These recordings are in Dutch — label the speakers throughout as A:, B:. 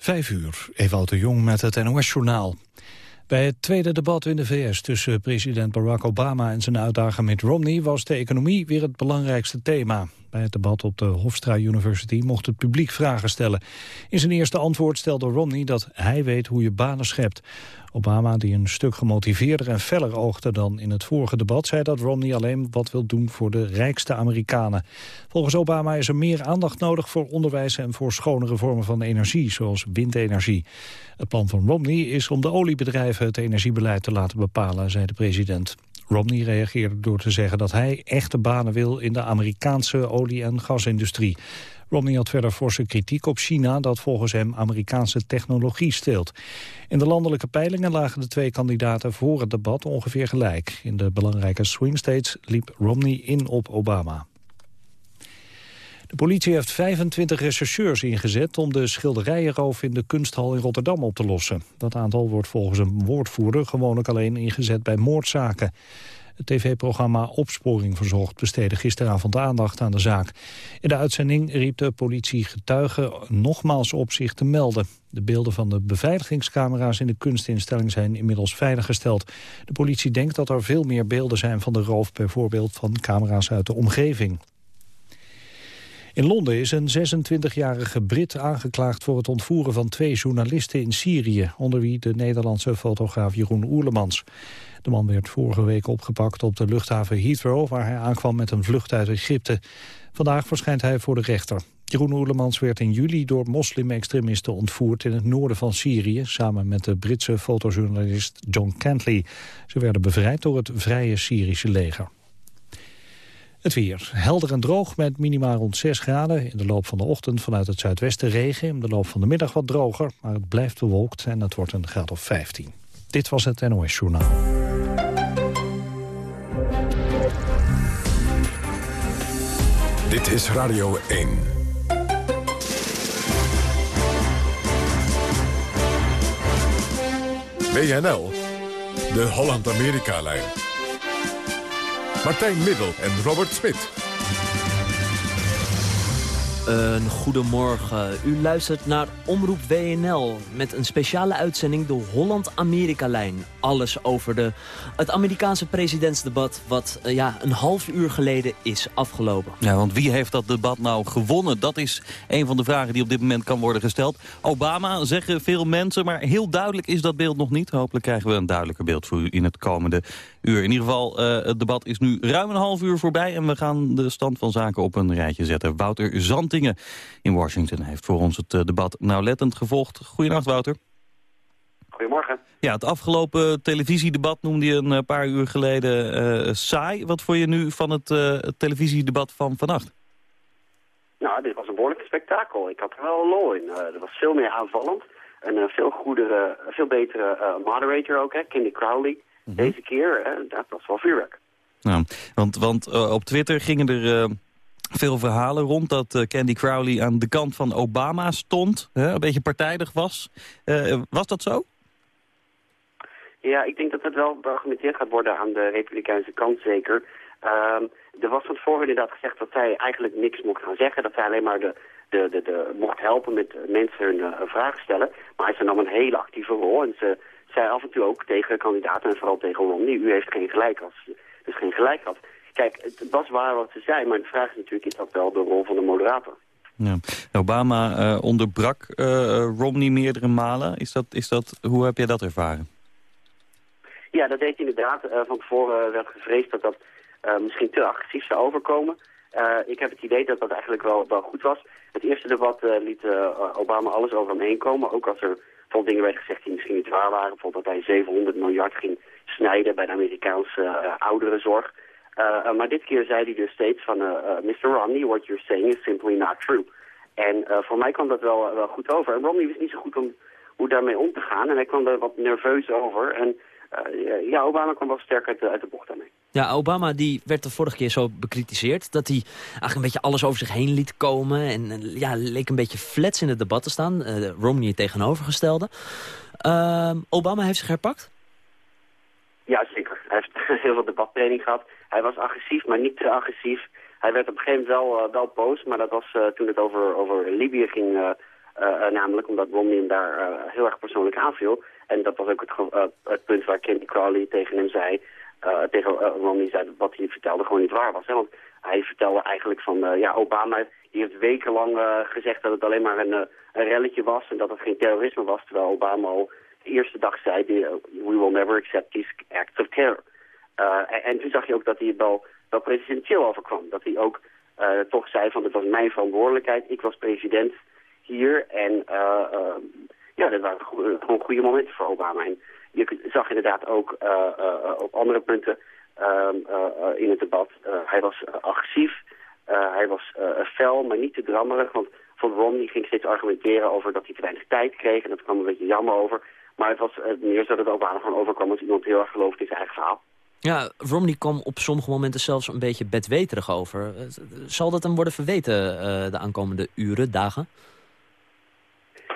A: Vijf uur, Ewout de Jong met het NOS-journaal. Bij het tweede debat in de VS tussen president Barack Obama en zijn uitdager Mitt Romney was de economie weer het belangrijkste thema. Bij het debat op de Hofstra University mocht het publiek vragen stellen. In zijn eerste antwoord stelde Romney dat hij weet hoe je banen schept. Obama, die een stuk gemotiveerder en feller oogde dan in het vorige debat... zei dat Romney alleen wat wil doen voor de rijkste Amerikanen. Volgens Obama is er meer aandacht nodig voor onderwijs... en voor schonere vormen van energie, zoals windenergie. Het plan van Romney is om de oliebedrijven het energiebeleid te laten bepalen, zei de president. Romney reageerde door te zeggen dat hij echte banen wil in de Amerikaanse olie- en gasindustrie. Romney had verder forse kritiek op China dat volgens hem Amerikaanse technologie steelt. In de landelijke peilingen lagen de twee kandidaten voor het debat ongeveer gelijk. In de belangrijke swing states liep Romney in op Obama. De politie heeft 25 rechercheurs ingezet om de schilderijenroof in de kunsthal in Rotterdam op te lossen. Dat aantal wordt volgens een woordvoerder gewoonlijk alleen ingezet bij moordzaken. Het tv-programma Opsporing Verzocht besteedde gisteravond aandacht aan de zaak. In de uitzending riep de politie getuigen nogmaals op zich te melden. De beelden van de beveiligingscamera's in de kunstinstelling zijn inmiddels veiliggesteld. De politie denkt dat er veel meer beelden zijn van de roof, bijvoorbeeld van camera's uit de omgeving. In Londen is een 26-jarige Brit aangeklaagd voor het ontvoeren van twee journalisten in Syrië, onder wie de Nederlandse fotograaf Jeroen Oerlemans. De man werd vorige week opgepakt op de luchthaven Heathrow... waar hij aankwam met een vlucht uit Egypte. Vandaag verschijnt hij voor de rechter. Jeroen Oerlemans werd in juli door moslim-extremisten ontvoerd... in het noorden van Syrië, samen met de Britse fotojournalist John Cantley. Ze werden bevrijd door het Vrije Syrische leger. Het weer. Helder en droog met minima rond 6 graden. In de loop van de ochtend vanuit het zuidwesten regen. In de loop van de middag wat droger, maar het blijft bewolkt en het wordt een graad of 15. Dit was het NOS Journaal.
B: Dit is Radio 1. WNL, de Holland-Amerika-lijn. Martijn Middel en Robert Smit.
C: Een goedemorgen. U luistert naar Omroep WNL met een speciale uitzending de Holland-Amerika-lijn. Alles over de, het Amerikaanse presidentsdebat wat uh, ja, een half uur geleden is afgelopen.
D: Ja, want wie heeft dat debat nou gewonnen? Dat is een van de vragen die op dit moment kan worden gesteld. Obama, zeggen veel mensen, maar heel duidelijk is dat beeld nog niet. Hopelijk krijgen we een duidelijker beeld voor u in het komende uur. In ieder geval, uh, het debat is nu ruim een half uur voorbij... en we gaan de stand van zaken op een rijtje zetten. Wouter Zantingen in Washington heeft voor ons het uh, debat nauwlettend gevolgd. Goedenacht, Wouter.
E: Goedemorgen.
D: Ja, het afgelopen televisiedebat noemde je een paar uur geleden uh, saai. Wat vond je nu van het, televisiedebat van vannacht?
E: Nou, dit was een behoorlijk spektakel. Ik had er wel lol in. er was veel meer aanvallend. Een veel goedere, veel betere moderator ook, hè, Candy Crowley. Mhm. Deze keer, uh, dat was wel vuurwerk.
D: Nou, want want uh, op Twitter gingen er uh, veel verhalen rond dat Candy Crowley aan de kant van Obama stond. een beetje partijdig was. was dat zo?
E: Ja, ik denk dat het wel beargumenteerd gaat worden aan de republikeinse kant zeker. Ehm, er was van tevoren inderdaad gezegd dat zij eigenlijk niks mocht gaan zeggen. Dat zij alleen maar de, de, de, de mocht helpen met mensen hun vragen stellen. Maar ze nam een hele actieve rol en ze zei af en toe ook tegen kandidaten en vooral tegen Romney, u heeft geen gelijk als dus geen gelijk had. Kijk, het was waar wat ze zei, maar de vraag is natuurlijk, is dat wel de rol van de moderator?
D: Ja. Obama uh, onderbrak uh, Romney meerdere malen. Is dat, is dat, hoe heb jij dat ervaren?
E: Ja, dat deed hij inderdaad. Uh, van tevoren werd gevreesd dat dat misschien te agressief zou overkomen. Ik heb het idee dat dat eigenlijk wel, wel goed was. Het eerste debat liet Obama alles over hem heen komen. Ook als er Bijvoorbeeld dingen werden gezegd die misschien niet waar waren. Bijvoorbeeld dat hij 700 miljard ging snijden bij de Amerikaanse ouderenzorg. Maar dit keer zei hij dus steeds van... Mr. Romney, what you're saying is simply not true. En voor mij kwam dat wel, wel goed over. En Romney wist niet zo goed om hoe daarmee om te gaan. En hij kwam er wat nerveus over. En uh, ja, Obama kwam wel sterk uit de, uit de bocht daarmee.
C: Ja, Obama die werd de vorige keer zo bekritiseerd... dat hij eigenlijk een beetje alles over zich heen liet komen... en ja, leek een beetje flats in het debat te staan. Uh, Romney tegenovergestelde. Uh, Obama heeft zich herpakt?
E: Ja, zeker. Hij heeft heel veel debattraining gehad. Hij was agressief, maar niet te agressief. Hij werd op een gegeven moment wel, uh, wel boos, maar dat was toen het over, over Libië ging namelijk omdat Romney hem daar heel erg persoonlijk aanviel. En dat was ook het, het punt waar Kenny Crowley tegen hem zei... tegen Romney zei wat hij vertelde gewoon niet waar was. Hè? Want hij vertelde eigenlijk van, ja, Obama die heeft wekenlang gezegd dat het alleen maar een, een relletje was... en dat het geen terrorisme was, terwijl Obama al de eerste dag zei... we will never accept these acts of terror. En, en, toen zag je ook dat hij wel, wel presidentieel overkwam. Dat hij ook uh, toch zei van het was mijn verantwoordelijkheid. Ik was president hier en uh, uh, ja, dat waren gewoon goede momenten voor Obama. En je zag inderdaad ook op andere punten ehm, in het debat. hij was agressief, hij was fel, maar niet te drammerig. Want van Romney ging steeds argumenteren over dat hij te weinig tijd kreeg. En dat kwam een beetje jammer over. Maar het was meer zo dat Obama gewoon overkwam als iemand heel erg geloofde in zijn eigen verhaal.
C: Ja, Romney kwam op sommige momenten zelfs een beetje bedweterig over. Eh, zal dat hem worden verweten de aankomende uren, dagen?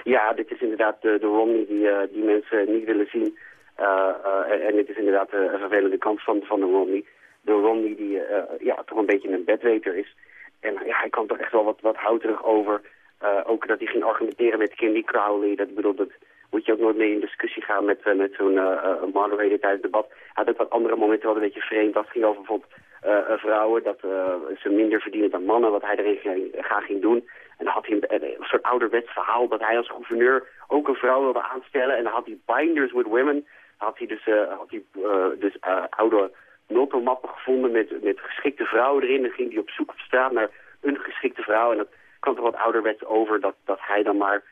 E: Ja, dit is inderdaad de, de Romney die, uh, die mensen niet willen zien. en dit is inderdaad de vervelende kant van, van de Romney. De Romney die ja, toch een beetje een bedweter is. En ja, hij kwam toch echt wel wat, wat houterig over. ook dat hij ging argumenteren met Kimmy Crowley. Dat bedoelt dat moet je ook nooit mee in discussie gaan met, met zo'n moderator tijdens het debat. Hij had ook wat andere momenten wat een beetje vreemd. Het ging over bijvoorbeeld vrouwen, dat ze minder verdienen dan mannen, wat hij erin ging doen. En dan had hij een, soort ouderwets verhaal dat hij als gouverneur ook een vrouw wilde aanstellen. En dan had hij binders with women. Dan had hij dus, had hij, dus oude notomappen gevonden met, met geschikte vrouwen erin. Dan ging hij op zoek op straat naar een geschikte vrouw. En dat kwam toch wat ouderwets over dat, dat hij dan maar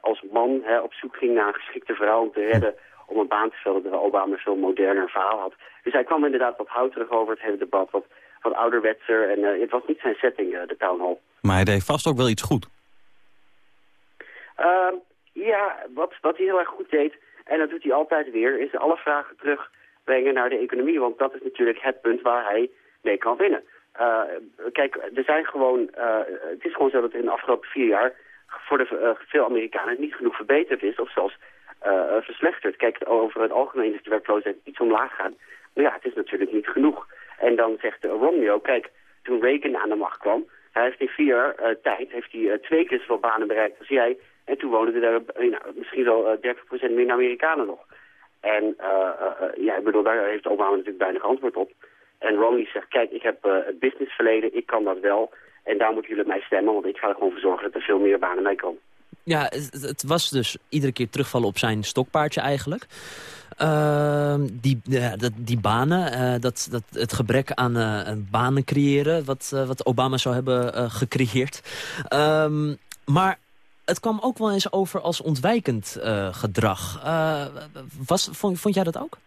E: als man hè, op zoek ging naar een geschikte vrouw om te redden om een baan te vullen, terwijl Obama zo'n moderner verhaal had. Dus hij kwam inderdaad wat houterig over het hele debat, wat, wat ouderwetser. En uh, het was niet zijn setting, uh, de town hall.
D: Maar hij deed vast ook wel iets goed.
E: Ehm, ja, wat, wat hij heel erg goed deed, en dat doet hij altijd weer, is alle vragen terugbrengen naar de economie. Want dat is natuurlijk het punt waar hij mee kan winnen. kijk, er zijn gewoon, het is gewoon zo dat in de afgelopen vier jaar voor de, veel Amerikanen niet genoeg verbeterd is of zelfs verslechterd. Kijk, over het algemeen is de werkloosheid iets omlaag gaan. Maar ja, het is natuurlijk niet genoeg. En dan zegt Romney ook, kijk, toen Reagan aan de macht kwam, hij heeft in vier jaar uh, tijd heeft hij, twee keer zoveel banen bereikt als jij. En toen woonden er nou, misschien wel 30% minder Amerikanen nog. En ja, bedoel, daar heeft Obama natuurlijk weinig antwoord op. En Romney zegt, kijk, ik heb het businessverleden, ik kan dat wel. En daar moeten jullie mij stemmen, want ik ga er gewoon voor zorgen dat er veel meer banen mee komen.
C: Ja, het, was dus iedere keer terugvallen op zijn stokpaardje eigenlijk. Uh, die, die banen, uh, dat, dat, het gebrek aan uh, banen creëren... wat, uh, wat Obama zou hebben gecreëerd. Um, maar het kwam ook wel eens over als ontwijkend gedrag. was, vond, vond jij dat ook?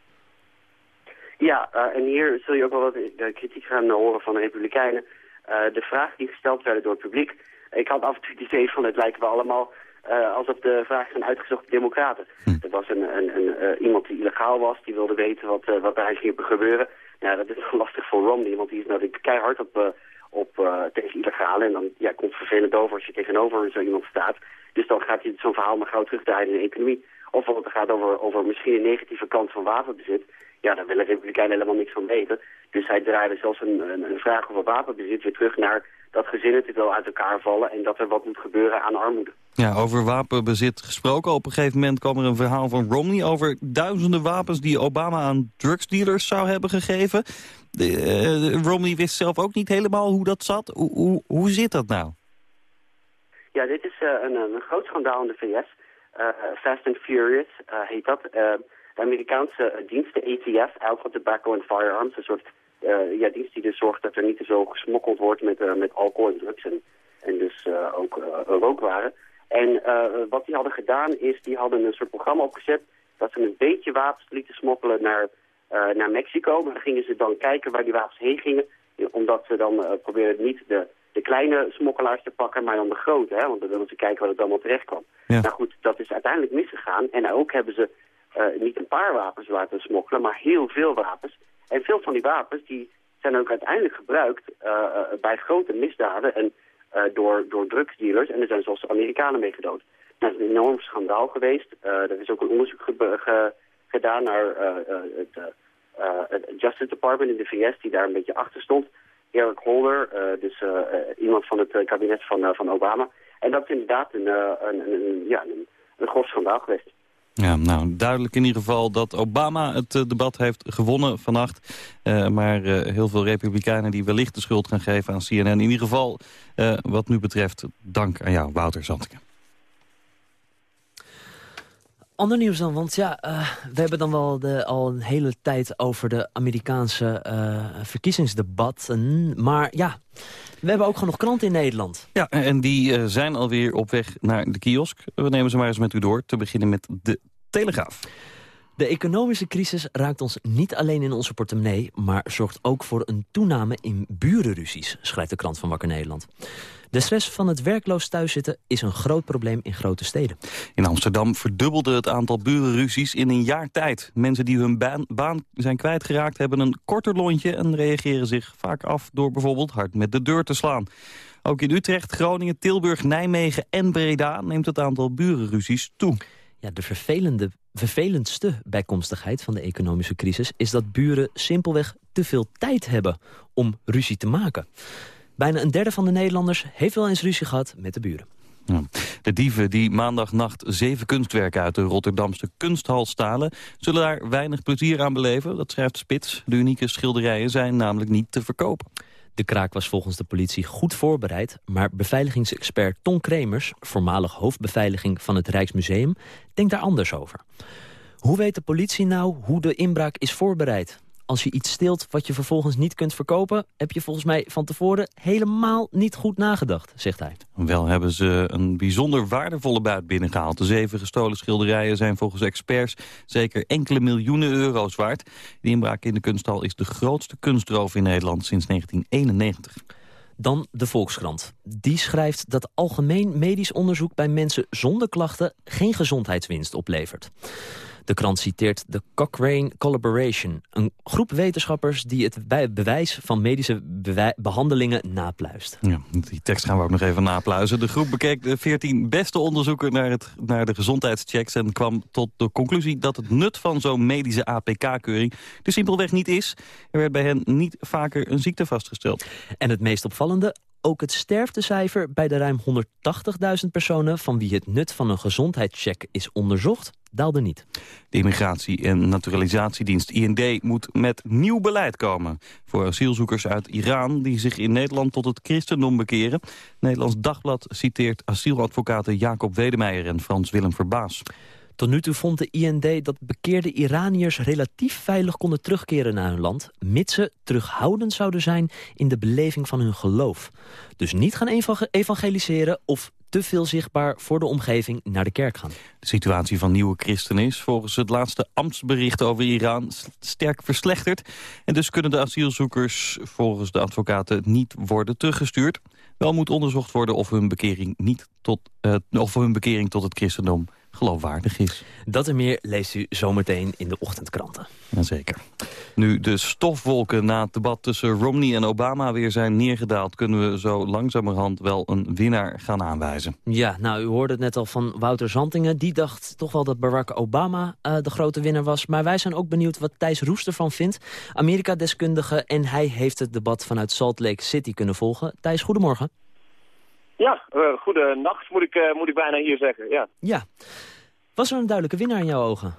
E: Ja, en hier zul je ook wel wat kritiek gaan horen van de Republikeinen... Eh, de vragen die gesteld werden door het publiek... Ik had af en toe het idee van het lijken we allemaal uh, alsof de vragen zijn uitgezocht democraten. Hm. Er was een, een, een uh, iemand die illegaal was, die wilde weten wat, uh, wat daar ging gebeuren. Ja, dat is lastig voor Romney, want die is natuurlijk keihard op, op tegen illegale. En dan ja, komt het vervelend over als je tegenover zo iemand staat. Dus dan gaat hij zo'n verhaal maar gauw terugdraaien in de economie. Of als het gaat over, over misschien een negatieve kant van wapenbezit. Ja, daar willen Republikeinen helemaal niks van weten. Dus hij draaide zelfs een, een, een vraag over wapenbezit weer terug naar dat gezinnen te veel uit elkaar vallen en dat er wat moet gebeuren aan armoede.
D: Ja, over wapenbezit gesproken. Op een gegeven moment kwam er een verhaal van Romney over duizenden wapens die Obama aan drugsdealers zou hebben gegeven. De, uh, Romney wist zelf ook niet helemaal hoe dat zat. Hoe, hoe, hoe zit dat nou?
E: Ja, dit is uh, een, een groot schandaal in de VS. Uh, eh, Fast and Furious heet dat. de Amerikaanse dienst, de ATF, Alcohol, Tobacco and Firearms, een soort uh, ja, dienst die dus zorgt dat er niet te zo gesmokkeld wordt met, uh, met alcohol en drugs en, en dus uh, ook rookwaren. En wat die hadden gedaan is, die hadden een soort programma opgezet dat ze een beetje wapens lieten smokkelen naar, naar Mexico. Maar dan gingen ze dan kijken waar die wapens heen gingen, omdat ze dan probeerden niet de, de kleine smokkelaars te pakken, maar dan de grote. Hè? Want dan wilden ze kijken waar het allemaal terecht kwam. Ja. Nou goed, dat is uiteindelijk misgegaan. En ook hebben ze niet een paar wapens laten smokkelen, maar heel veel wapens. En veel van die wapens die zijn ook uiteindelijk gebruikt uh, bij grote misdaden en uh, door, door drugsdealers. En er zijn zelfs Amerikanen mee gedood. Dat is een enorm schandaal geweest. er is ook een onderzoek ge ge gedaan naar het, het, Justice Department in de VS die daar een beetje achter stond. Eric Holder, dus iemand van het kabinet van, van Obama. En dat is inderdaad een, een, een, ja, een, een grof schandaal geweest.
D: Ja, nou, duidelijk in ieder geval dat Obama het debat heeft gewonnen vannacht. maar heel veel republikeinen die wellicht de schuld gaan geven aan CNN. In ieder geval, wat nu betreft, dank aan jou, Wouter Zantken.
C: Ander nieuws dan, want ja, uh, we hebben dan wel de, al een hele tijd over de Amerikaanse uh, verkiezingsdebatten. Maar ja, we hebben ook genoeg kranten in Nederland.
D: Ja, en die uh, zijn alweer op weg naar de kiosk. We nemen ze maar eens met u door, te beginnen met de Telegraaf.
C: De economische crisis raakt ons niet alleen in onze portemonnee... maar zorgt ook voor een toename in burenruzies, schrijft de krant van Wakker Nederland. De stress van het werkloos thuiszitten is een groot probleem in grote steden.
D: In Amsterdam verdubbelde het aantal burenruzies in een jaar tijd. Mensen die hun baan, baan zijn kwijtgeraakt hebben een korter lontje... en reageren zich vaak af door bijvoorbeeld hard met de deur te slaan. Ook in Utrecht, Groningen, Tilburg, Nijmegen en Breda neemt het aantal burenruzies toe.
C: Ja, de vervelende, vervelendste bijkomstigheid van de economische crisis... is dat buren simpelweg te veel tijd hebben om ruzie te maken. Bijna een derde van de Nederlanders heeft wel eens ruzie gehad met de buren.
D: Ja. De dieven die maandagnacht zeven kunstwerken uit de Rotterdamse kunsthal stalen... zullen daar weinig plezier aan beleven, dat schrijft Spits. De unieke schilderijen zijn namelijk niet te verkopen.
C: De kraak was volgens de politie goed voorbereid... maar beveiligingsexpert Ton Kremers, voormalig hoofdbeveiliging van het Rijksmuseum... denkt daar anders over. Hoe weet de politie nou hoe de inbraak is voorbereid? Als je iets steelt wat je vervolgens niet kunt verkopen... heb je volgens mij van tevoren helemaal niet goed nagedacht, zegt hij.
D: Wel hebben ze een bijzonder waardevolle buit binnengehaald. De zeven gestolen schilderijen zijn volgens experts zeker enkele miljoenen euro's waard. De inbraak in de kunsthal is de grootste kunstroof in Nederland sinds 1991.
C: Dan de Volkskrant. Die schrijft dat algemeen medisch onderzoek bij mensen zonder klachten geen gezondheidswinst oplevert. De krant citeert de Cochrane Collaboration. Een groep wetenschappers die het bewijs van medische behandelingen napluist.
D: Ja, die tekst gaan we ook nog even napluizen. De groep bekeek de 14 beste onderzoeken naar, het, naar de gezondheidschecks... en kwam tot de conclusie dat het nut van zo'n medische APK-keuring... er simpelweg niet is. Er werd bij hen niet vaker een ziekte vastgesteld.
C: En het meest opvallende, ook het sterftecijfer bij de ruim 180.000 personen... van wie het nut van een gezondheidscheck is onderzocht, daalde niet.
D: De Immigratie- en Naturalisatiedienst IND moet met nieuw beleid komen... voor asielzoekers uit Iran die zich in Nederland tot het christendom bekeren. Nederlands Dagblad citeert asieladvocaten Jacob Wedemeijer en Frans Willem Verbaas.
C: Tot nu toe vond de IND dat bekeerde Iraniërs relatief veilig konden terugkeren naar hun land... mits ze terughoudend zouden zijn in de beleving van hun geloof. Dus niet gaan evangeliseren of te veel zichtbaar voor de omgeving naar de kerk gaan.
D: De situatie van nieuwe christenen is volgens het laatste ambtsbericht over Iran sterk verslechterd. En dus kunnen de asielzoekers volgens de advocaten niet worden teruggestuurd. Wel moet onderzocht worden of hun bekering, niet tot, uh, of hun bekering tot het christendom geloofwaardig is.
C: Dat en meer leest u zometeen in de ochtendkranten.
D: Jazeker. Nu de stofwolken na het debat tussen Romney en Obama weer zijn neergedaald... kunnen we zo langzamerhand wel een winnaar gaan aanwijzen.
C: Ja, nou, u hoorde het net al van Wouter Zantingen. Die dacht toch wel dat Barack Obama uh, de grote winnaar was. Maar wij zijn ook benieuwd wat Thijs Roester van vindt. Amerika-deskundige en hij heeft het debat vanuit Salt Lake City kunnen volgen. Thijs, goedemorgen.
F: Ja, uh, goede nacht moet ik, uh, moet ik bijna hier zeggen, ja.
C: Ja. Was er een duidelijke winnaar in jouw ogen?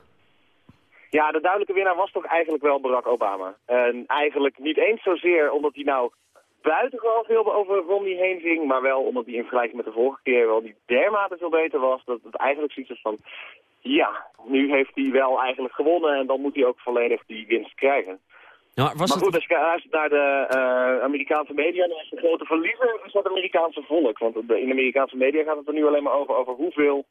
F: Ja, de duidelijke winnaar was toch eigenlijk wel Barack Obama. En eigenlijk niet eens zozeer omdat hij nou buitengewoon veel over Romney heen ging, maar wel omdat hij in vergelijking met de vorige keer wel die dermate veel beter was, dat het eigenlijk zoiets is van, ja, nu heeft hij wel eigenlijk gewonnen en dan moet hij ook volledig die winst krijgen.
C: Ja, was
F: maar goed, als je luistert naar de uh, Amerikaanse media, dan is de grote verliezer is het Amerikaanse volk. Want in de Amerikaanse media gaat het er nu alleen maar over, over hoeveel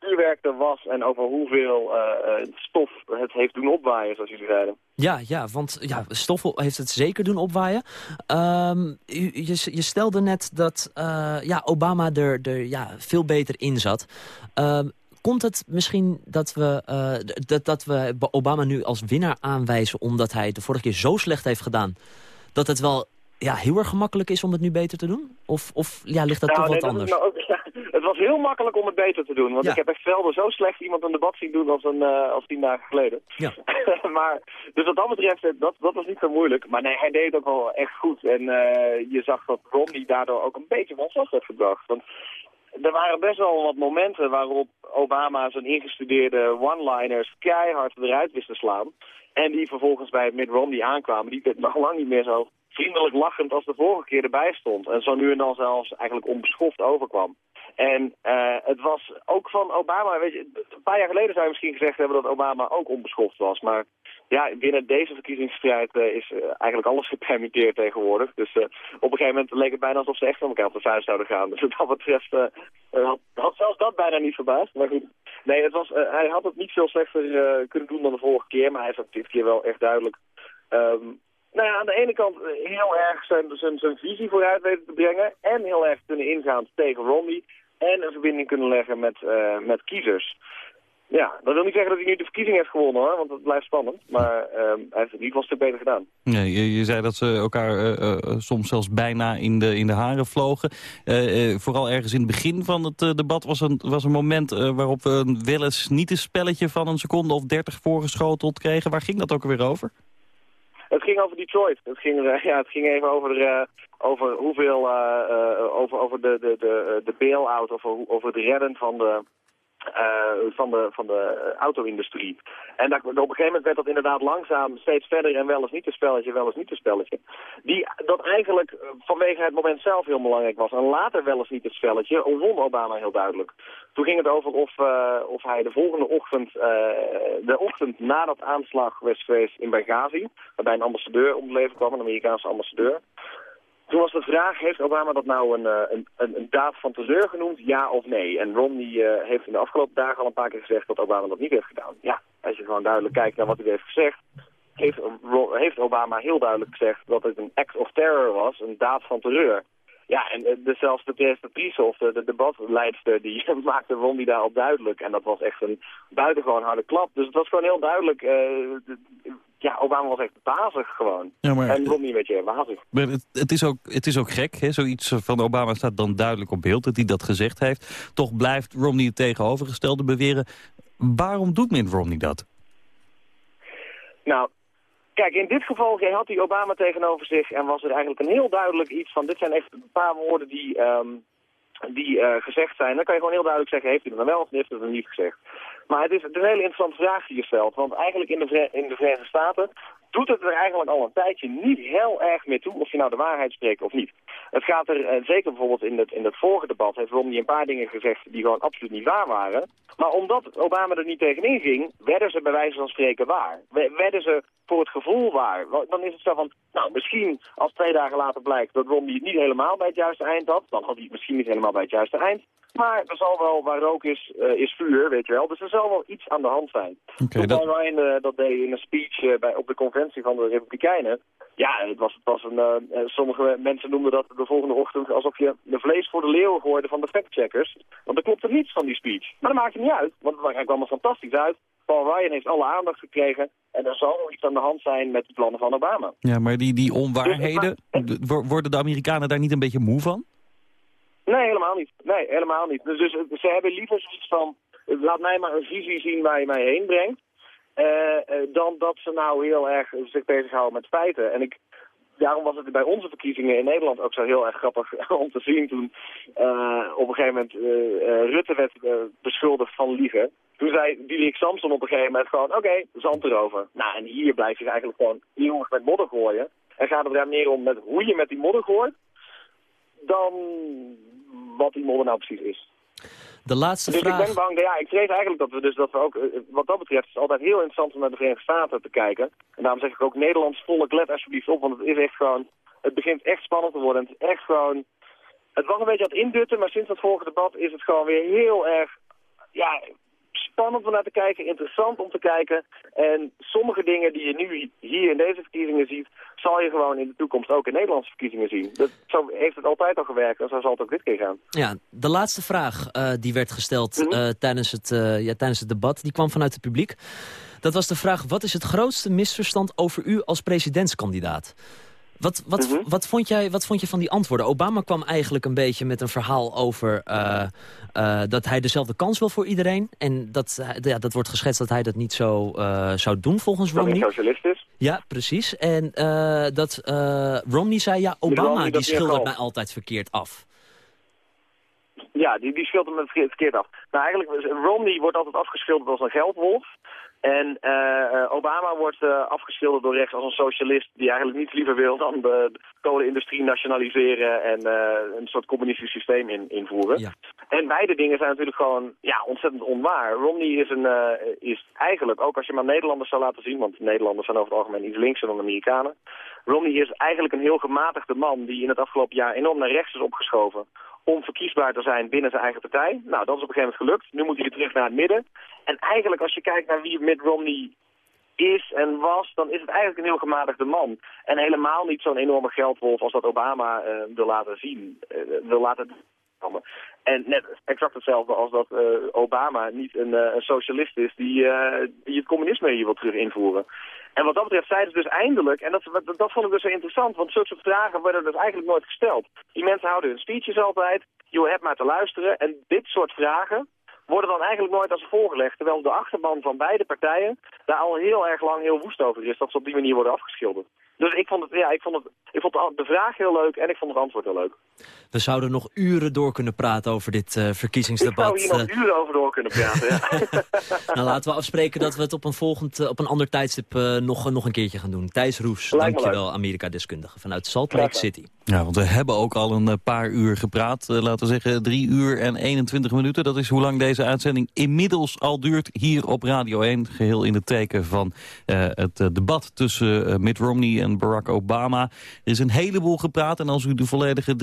F: vuurwerk er was en over hoeveel uh, stof het heeft doen opwaaien, zoals jullie zeiden.
C: Ja, ja want ja, stof heeft het zeker doen opwaaien. Um, je, je, stelde net dat uh, ja, Obama er, er ja, veel beter in zat. Um, komt het misschien dat we, uh, dat, dat we Obama nu als winnaar aanwijzen... omdat hij de vorige keer zo slecht heeft gedaan... dat het wel ja, heel erg gemakkelijk is om het nu beter te doen? Of, of ja, ligt dat
F: Nou,
C: toch
F: nee,
C: wat anders?
F: nou het was heel makkelijk om het beter te doen. Want
C: Ja.
F: ik heb echt velden zo slecht iemand een debat zien doen als, een, eh, als tien dagen geleden.
C: Ja.
F: maar, dus wat dat betreft, eh, dat, dat was niet zo moeilijk. Maar nee, hij deed het ook wel echt goed. En eh, je zag dat Romney daardoor ook een beetje van slag werd gebracht. Want er waren best wel wat momenten waarop Obama zijn ingestudeerde one-liners keihard eruit wist te slaan. En die vervolgens bij Mitt Romney aankwamen. Die nog lang niet meer zo vriendelijk lachend als de vorige keer erbij stond. En zo nu en dan zelfs eigenlijk onbeschoft overkwam. En eh, het was ook van Obama, weet je, een paar jaar geleden zou je misschien gezegd hebben dat Obama ook onbeschoft was. Maar ja, binnen deze verkiezingsstrijd eh, is eh, eigenlijk alles gepermitteerd tegenwoordig. Dus eh, op een gegeven moment leek het bijna alsof ze echt van elkaar op de vuist zouden gaan. Dus wat dat betreft had, had zelfs dat bijna niet verbaasd. Maar goed, nee, het was, hij had het niet veel slechter kunnen doen dan de vorige keer. Maar hij heeft dit keer wel echt duidelijk ehm, nou ja, aan de ene kant heel erg zijn, zijn, zijn visie vooruit weten te brengen. En heel erg kunnen ingaan tegen Romney. En een verbinding kunnen leggen met, met kiezers. Ja, dat wil niet zeggen dat hij nu de verkiezing heeft gewonnen hoor, want het blijft spannend. Maar ehm, hij heeft het een stuk beter gedaan.
D: Nee, je, je zei dat ze elkaar eh, eh, soms zelfs bijna in de, in de haren vlogen. Eh, vooral ergens in het begin van het debat was een, was een moment waarop we een wel eens niet een spelletje van een seconde of dertig voorgeschoteld kregen. Waar ging dat ook weer over?
F: Het ging over Detroit. Het ging, ja, het ging even over, over hoeveel, over, over de, de, de, de bail-out, over, over het redden van de, eh, van de, van de auto-industrie. En dat, op een gegeven moment werd dat inderdaad langzaam steeds verder en wel eens niet een spelletje, wel eens niet een spelletje. Die, dat eigenlijk eh, vanwege het moment zelf heel belangrijk was. En later wel eens niet het spelletje, won Obama heel duidelijk. Toen ging het over of, eh, of hij de volgende ochtend, de ochtend nadat aanslag was geweest in Benghazi, waarbij een ambassadeur om het leven kwam, een Amerikaanse ambassadeur. Toen was de vraag, heeft Obama dat nou een, eh, een, een, een daad van terreur genoemd, ja of nee? En Romney eh, heeft in de afgelopen dagen al een paar keer gezegd dat Obama dat niet heeft gedaan. Ja, als je gewoon duidelijk kijkt naar wat hij heeft gezegd, heeft, heeft Obama heel duidelijk gezegd dat het een act of terror was, een daad van terreur. Ja, en eh, de, zelfs de presentatrice of de, de debatleidster, die maakte Romney daarop duidelijk. En dat was echt een buitengewoon harde klap. Dus het was gewoon heel duidelijk, de- ja, Obama was echt bazig gewoon.
D: Ja, maar,
F: En Romney een beetje wazig.
D: maar het, het, is ook, het is ook gek, hè? zoiets van Obama staat dan duidelijk op beeld dat hij dat gezegd heeft. Toch blijft Romney het tegenovergestelde beweren. Waarom doet Mitt Romney dat?
F: Nou, kijk, in dit geval had hij Obama tegenover zich en was er eigenlijk een heel duidelijk iets van, dit zijn echt een paar woorden die, ehm, die eh, gezegd zijn. Dan kan je gewoon heel duidelijk zeggen, heeft hij dat nou wel of heeft hij dat niet gezegd. Maar het is, het een hele interessante vraag die je stelt, want eigenlijk in de, in de Verenigde Staten doet het er eigenlijk al een tijdje niet heel erg meer toe of je nou de waarheid spreekt of niet. Het gaat er, eh, zeker bijvoorbeeld in het, in het vorige debat, heeft Romney een paar dingen gezegd die gewoon absoluut niet waar waren. Maar omdat Obama er niet tegenin ging, werden ze bij wijze van spreken waar. We- Werden ze voor het gevoel waar. Wa- Dan is het zo van, nou misschien als twee dagen later blijkt dat Romney het niet helemaal bij het juiste eind had, dan had hij het misschien niet helemaal bij het juiste eind. Maar er zal wel, waar rook is, eh, is vuur, weet je wel. Dus er zal wel iets aan de hand zijn. Toen
D: dat,
F: Ryan eh, dat deed in een speech bij, op de van de Republikeinen. Ja, het was, het was een, eh, eh, sommige mensen noemden dat de volgende ochtend alsof je de vlees voor de leeuw gooide van de factcheckers. Want er klopte niets van die speech. Maar dat maakt het niet uit, want hij kwam er fantastisch uit. Paul Ryan heeft alle aandacht gekregen en er zal iets aan de hand zijn met de plannen van Obama.
D: ja, maar die, die onwaarheden, d- wo- worden de Amerikanen daar niet een beetje moe van?
F: Nee, helemaal niet. Nee, helemaal niet. Dus, dus ze hebben liever zoiets van, laat mij maar een visie zien waar je mij heen brengt. Eh, eh, dan dat ze nou heel erg zich bezighouden met feiten. En ik, daarom was het bij onze verkiezingen in Nederland ook zo heel erg grappig om te zien toen eh, op een gegeven moment eh, Rutte werd beschuldigd van liegen. Toen zei Diederik Samson op een gegeven moment gewoon, oké, zand erover. Nou, en hier blijf je eigenlijk gewoon eeuwig met modder gooien. En gaat het er meer om met hoe je met die modder gooit, dan wat die modder nou precies is.
C: De laatste
F: Dus
C: vraag...
F: ik ben bang, ja, ik vrees eigenlijk dat we dus dat we ook, eh, wat dat betreft, is het altijd heel interessant om naar de Verenigde Staten te kijken. En daarom zeg ik ook Nederlands volk, let alsjeblieft op, want het is echt gewoon, het begint echt spannend te worden. Het is echt gewoon, het was een beetje aan het indutten, maar sinds dat vorige debat is het gewoon weer heel erg, ja, spannend om naar te kijken, interessant om te kijken. En sommige dingen die je nu hier in deze verkiezingen ziet, zal je gewoon in de toekomst ook in Nederlandse verkiezingen zien. Dat, zo heeft het altijd al gewerkt en zo zal het ook dit keer gaan.
C: Ja, de laatste vraag eh, die werd gesteld
F: Mhm.
C: eh, tijdens, het, eh, ja, tijdens het debat, die kwam vanuit het publiek. Dat was de vraag, wat is het grootste misverstand over u als presidentskandidaat? Wat, wat,
F: Mhm.
C: wat, vond jij, wat vond je van die antwoorden? Obama kwam eigenlijk een beetje met een verhaal over eh, eh, dat hij dezelfde kans wil voor iedereen. En dat, hij- ja, dat wordt geschetst dat hij dat niet zo eh, zou doen volgens
F: Dat
C: Romney.
F: een socialist is.
C: Ja, precies. En eh, dat eh, Romney zei, ja, Obama
F: Romney dat
C: die schildert mij altijd verkeerd af.
F: Ja, die, die schildert verkeerd, verkeerd af. Nou, eigenlijk, Romney wordt altijd afgeschilderd als een geldwolf. En eh, Obama wordt eh, afgeschilderd door rechts als een socialist die eigenlijk niets liever wil dan de, kolenindustrie nationaliseren en eh, een soort communistisch systeem in, invoeren.
C: Ja.
F: En beide dingen zijn natuurlijk gewoon ja, ontzettend onwaar. Romney is, een, is eigenlijk, ook als je maar Nederlanders zou laten zien, want Nederlanders zijn over het algemeen iets linkser dan Amerikanen. Romney is eigenlijk een heel gematigde man die in het afgelopen jaar enorm naar rechts is opgeschoven om verkiesbaar te zijn binnen zijn eigen partij. Nou, dat is op een gegeven moment gelukt. Nu moet hij weer terug naar het midden. En eigenlijk, als je kijkt naar wie Mitt Romney is en was, dan is het eigenlijk een heel gematigde man. En helemaal niet zo'n enorme geldwolf als dat Obama eh, wil laten zien, eh, wil laten komen. En net exact hetzelfde als dat eh, Obama niet een, socialist is die, die het communisme hier wil terug invoeren. En wat dat betreft zeiden ze dus eindelijk, en dat, dat, vond ik dus zo interessant, want zulke soort vragen worden dus eigenlijk nooit gesteld. Die mensen houden hun speeches altijd, je hebt maar te luisteren. En dit soort vragen worden dan eigenlijk nooit als voorgelegd. Terwijl de achterban van beide partijen daar al heel erg lang heel woest over is dat ze op die manier worden afgeschilderd. Dus ik vond, het, ja, ik, vond het, ik vond de vraag heel leuk en ik vond het antwoord heel leuk.
C: We zouden nog uren door kunnen praten over dit eh,
F: Ik
C: verkiezingsdebat.
F: zou hier nog
C: Eh,
F: uren over door kunnen praten. Ja.
C: nou, laten we afspreken dat we het op een, volgend, eh, op een ander tijdstip eh, nog, nog een keertje gaan doen. Thijs Roes, dankjewel, Amerika-deskundige vanuit Salt Lake. City.
D: Ja, want we hebben ook al een paar uur gepraat. Laten we zeggen drie uur en 21 minuten. Dat is hoe lang deze uitzending inmiddels al duurt hier op Radio 1. Geheel in het teken van eh, het debat tussen eh, Mitt Romney en Barack Obama. Er is een heleboel gepraat. En als u de volledige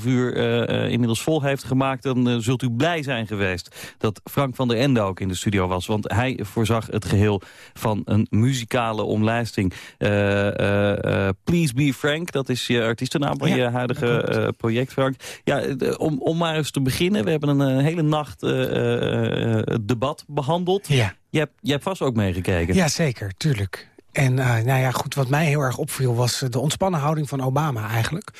D: 3,5 uur eh, eh, inmiddels vol heeft gemaakt... dan eh, zult u blij zijn geweest dat Frank van der Ende ook in de studio was. Want hij voorzag het geheel van een muzikale omlijsting. Please Be Frank, dat is je artiestennaam van
G: Ja,
D: je huidige project, Frank. Ja, om, om maar eens te beginnen. We hebben een hele nacht het debat behandeld.
G: Ja,
D: Je hebt, je hebt vast ook meegekeken.
G: ja zeker, tuurlijk. En eh, nou ja, goed, wat mij heel erg opviel was eh, de ontspannen houding van Obama eigenlijk.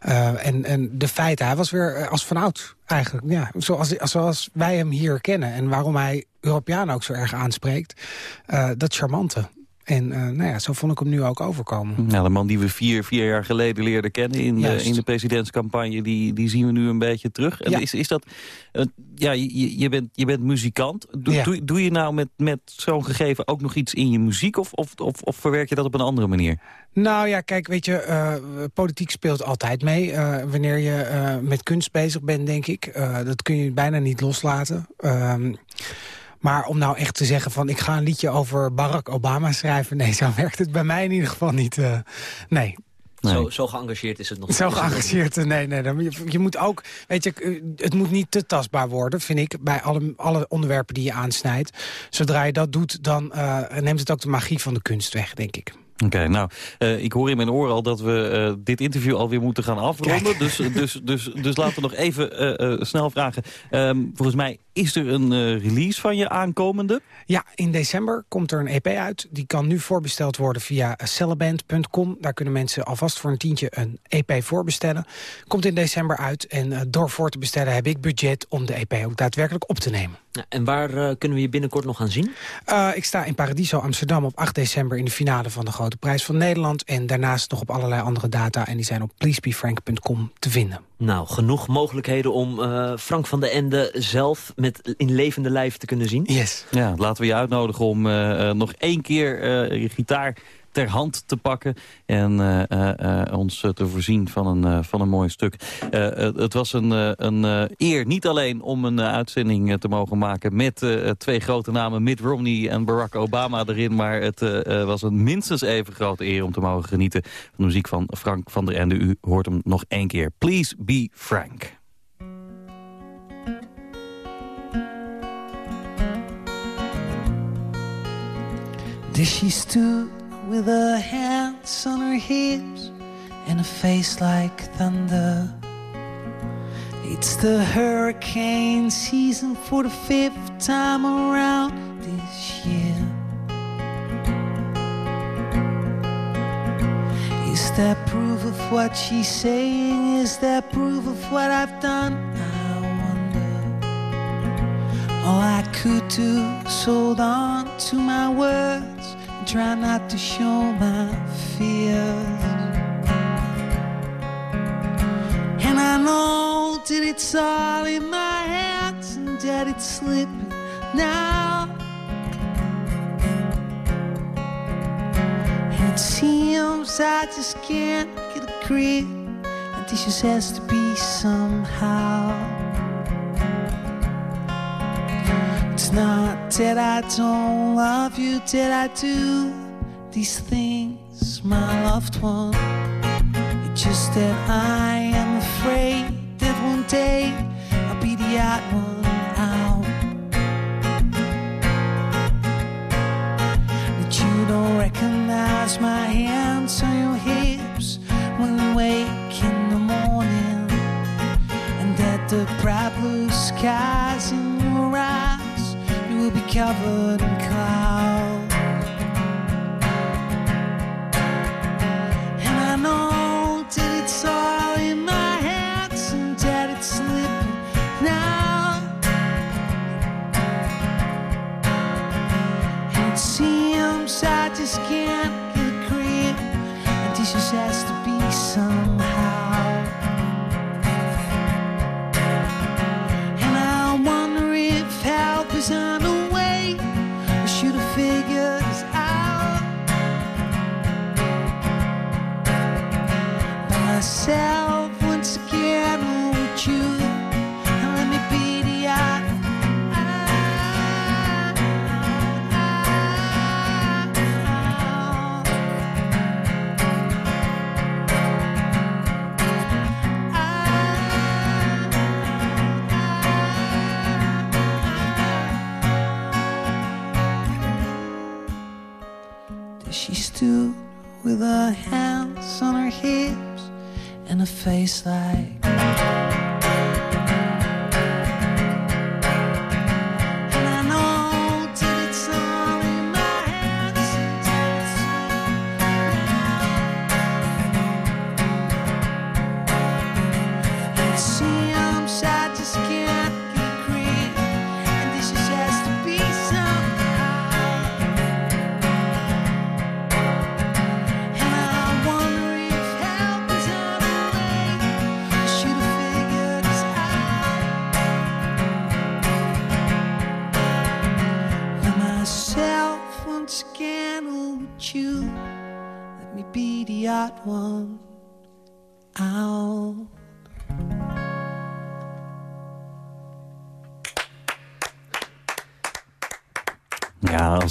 G: Eh, en, en de feiten, hij was weer als vanouds eigenlijk. Ja, zoals, wij hem hier kennen. En waarom hij Europeanen ook zo erg aanspreekt. eh, dat charmante. En eh, nou ja, zo vond ik hem nu ook overkomen.
D: Ja, de man die we vier, vier jaar geleden leerden kennen in de, in de presidentscampagne, die, die zien we nu een beetje terug. En
G: Ja.
D: Is, is dat, eh, ja, je, je, bent, je bent muzikant. Doe,
G: Ja.
D: doe, doe je nou met, met zo'n gegeven ook nog iets in je muziek of, of, of, of verwerk je dat op een andere manier?
G: Nou ja, kijk, weet je, eh, politiek speelt altijd mee. wanneer je met kunst bezig bent, denk ik. Dat kun je bijna niet loslaten. Maar om nou echt te zeggen van... ik ga een liedje over Barack Obama schrijven... nee, zo werkt het bij mij in ieder geval niet. eh, nee,
D: Nee.
C: Zo, zo geëngageerd is het nog
G: zo
C: niet.
G: geëngageerd. eh, Nee, nee, dan- je, je moet ook... Weet je, eh, het moet niet te tastbaar worden, vind ik... bij alle, alle onderwerpen die je aansnijdt. Zodra je dat doet, dan eh, neemt het ook de magie van de kunst weg, denk ik.
D: Oké, nou, eh, ik hoor in mijn oor al dat we eh, dit interview alweer moeten gaan afronden. Dus, dus, dus, dus laten we nog even eh, eh, snel vragen. Ehm, volgens mij is er een eh, release van je aankomende.
G: Ja, in december komt er een EP uit. Die kan nu voorbesteld worden via celleband.com. Daar kunnen mensen alvast voor een tientje een EP voorbestellen. Komt in december uit. En eh, door voor te bestellen heb ik budget om de EP ook daadwerkelijk op te nemen.
C: Ja, en waar eh, kunnen we je binnenkort nog gaan zien?
G: Eh, ik sta in Paradiso Amsterdam op 8 december in de finale van de Grote Prijs van Nederland. En daarnaast nog op allerlei andere data. En die zijn op pleasebefrank.com te vinden.
C: Nou, genoeg mogelijkheden om eh, Frank van der Ende zelf met in levende lijf te kunnen zien.
G: Yes.
D: Ja, laten we je uitnodigen om eh, eh, nog één keer eh, je gitaar ter hand te pakken en eh, eh, eh, ons te voorzien van een, van een mooi stuk. Het- was een, een eer, niet alleen om een uitzending te mogen maken met twee grote namen, Mitt Romney en Barack Obama erin, maar het was een minstens even grote eer om te mogen genieten van de muziek van Frank van der Ende. U hoort hem nog één keer. Please be frank.
G: There she stood with her hands on her hips and a face like thunder. It's the hurricane season for the fifth time around this year.
H: Is that proof of what she's saying? Is that proof of what I've done? I wonder. All I could do is hold on to my words try not to show my fears. And I know that it's all in my hands and that it's slipping now. And it seems I just can't get a grip, and this just has to be somehow. It's not that I don't love you, that I do these things, my loved one. It's just that I am afraid that one day I'll be the odd one out. That you don't recognize my hands on your hips when we wake in the morning, and that the bright blue skies in will be covered in clouds. And I know that it's all in my head and that it's slipping now. And it seems I just can't get a grip, and this just has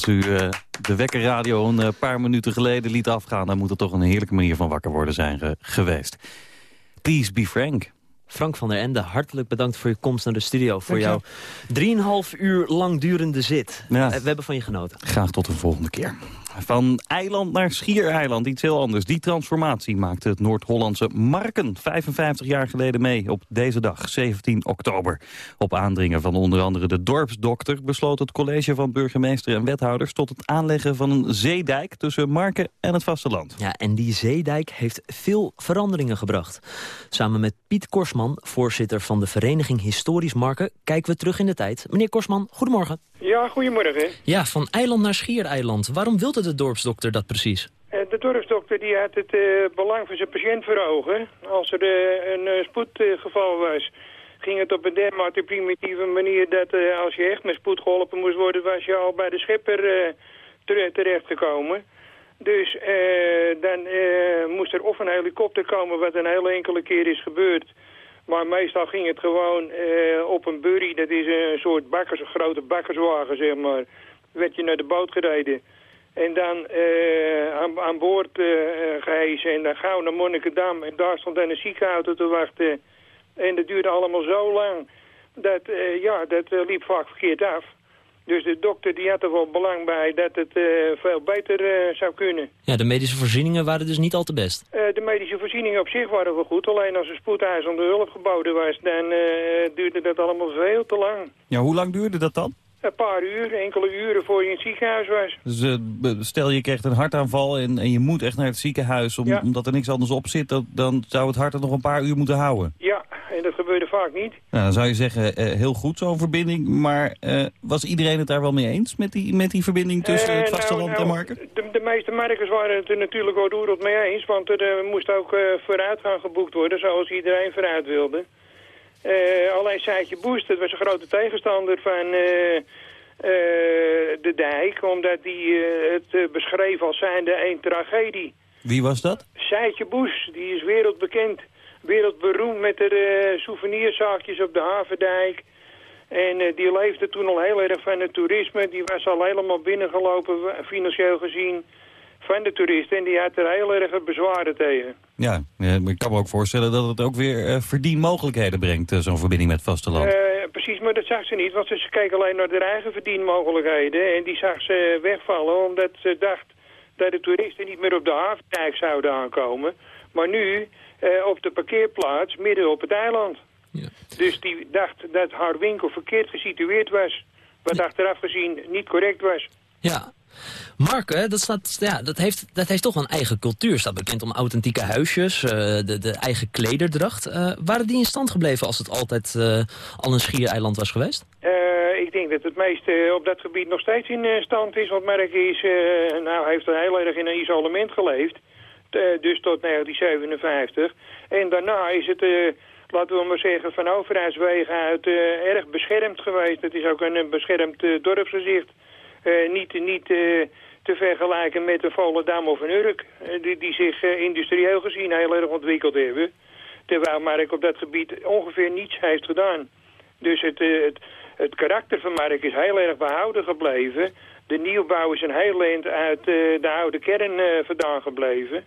D: u uh, de wekkerradio een uh, paar minuten geleden liet afgaan... dan moet het toch een heerlijke manier van wakker worden zijn ge geweest. Please be frank.
C: Frank van der Ende, hartelijk bedankt voor je komst naar de studio. Voor jouw drieënhalf uur lang durende zit.
D: Ja.
C: We hebben van je genoten.
D: Graag tot een volgende keer. Van eiland naar schiereiland, iets heel anders. Die transformatie maakte het Noord-Hollandse Marken 55 jaar geleden mee op deze dag, 17 oktober. Op aandringen van onder andere de dorpsdokter besloot het college van burgemeester en wethouders tot het aanleggen van een zeedijk tussen Marken en het vasteland.
C: Ja, en die zeedijk heeft veel veranderingen gebracht. Samen met Piet Korsman, voorzitter van de vereniging Historisch Marken, kijken we terug in de tijd. Meneer Korsman, goedemorgen.
I: Ja, goedemorgen.
C: Ja, van eiland naar schiereiland. Waarom wilde de dorpsdokter dat precies?
I: De dorpsdokter die had het uh, belang van zijn patiënt voor ogen. Als er uh, een spoedgeval was, ging het op een dermate primitieve manier dat als je echt met spoed geholpen moest worden, was je al bij de schipper terechtgekomen. Dus dan moest er of een helikopter komen, wat een hele enkele keer is gebeurd. Maar meestal ging het gewoon uh, op een burry, dat is een soort bakkers, een grote bakkerswagen, zeg maar. Werd je naar de boot gereden. En dan uh, aan, aan, boord uh, gehesen en dan gauw naar Monnikendam. En daar stond dan een ziekenauto te wachten. En dat duurde allemaal zo lang. Dat, ja, dat liep vaak verkeerd af. Dus de dokter die had er wel belang bij dat het uh, veel beter uh, zou kunnen.
C: Ja, de medische voorzieningen waren dus niet al te best?
I: Uh, de medische voorzieningen op zich waren wel goed. Alleen als er spoedeisende hulp geboden was, dan duurde dat allemaal veel te lang.
D: Ja, hoe lang duurde dat dan?
I: Een paar uur, enkele uren voor je in het ziekenhuis was.
D: Dus uh, stel je krijgt een hartaanval en, en je moet echt naar het ziekenhuis... Om,
I: Ja.
D: omdat er niks anders op zit, dat, dan zou het hart er nog een paar uur moeten houden.
I: Ja, en dat gebeurde vaak niet.
D: Nou, dan zou je zeggen, eh, heel goed zo'n verbinding. Maar eh, was iedereen het daar wel mee eens met die, met die verbinding tussen
I: Eh,
D: het
I: nou,
D: vasteland
I: nou,
D: en Marken?
I: De, de meeste markers waren het er natuurlijk wel door mee eens, want er moest ook vooruitgang geboekt worden, zoals iedereen vooruit wilde. Alleen Seitje Boest, dat was een grote tegenstander van de dijk, omdat die het beschreef als zijnde een tragedie.
D: Wie was dat?
I: Seitje Boes, die is wereldbekend, wereldberoemd met de eh, souvenirzaakjes op de Havendijk. En eh, die leefde toen al heel erg van het toerisme. Die was al helemaal binnengelopen, financieel gezien, van de toeristen. En die had er heel erg bezwaren tegen.
D: Ja, eh, ik kan me ook voorstellen dat het ook weer eh, verdienmogelijkheden brengt, zo'n verbinding met het vasteland.
I: Precies, maar dat zag ze niet, want ze keek alleen naar haar eigen verdienmogelijkheden. En die zag ze wegvallen omdat ze dacht dat de toeristen niet meer op de Havendijk zouden aankomen. Maar nu eh, op de parkeerplaats midden op het eiland. Dus die dacht dat haar winkel verkeerd gesitueerd was. Wat achteraf gezien niet correct was.
C: Ja. Marken, dat, staat, ja, dat, heeft, dat heeft toch een eigen cultuur. Staat bekend om authentieke huisjes, eh, de, de eigen klederdracht. Eh, waren die in stand gebleven als het altijd al een schiereiland was geweest?
I: Ik denk dat het meeste op dat gebied nog steeds in stand is. Want Merk is, nou, heeft er heel erg in een isolement geleefd. Eh, dus tot 1957. En daarna is het, eh, laten we maar zeggen, van overheidswegen uit eh, erg beschermd geweest. Het is ook een, beschermd dorpsgezicht. Niet niet te vergelijken met een Volendam of een Urk. die, die zich industrieel gezien heel erg ontwikkeld hebben. Terwijl Mark op dat gebied ongeveer niets heeft gedaan. Dus het, het, het karakter van Mark is heel erg behouden gebleven. De nieuwbouw is een heel eind uit de oude kern vandaan gebleven.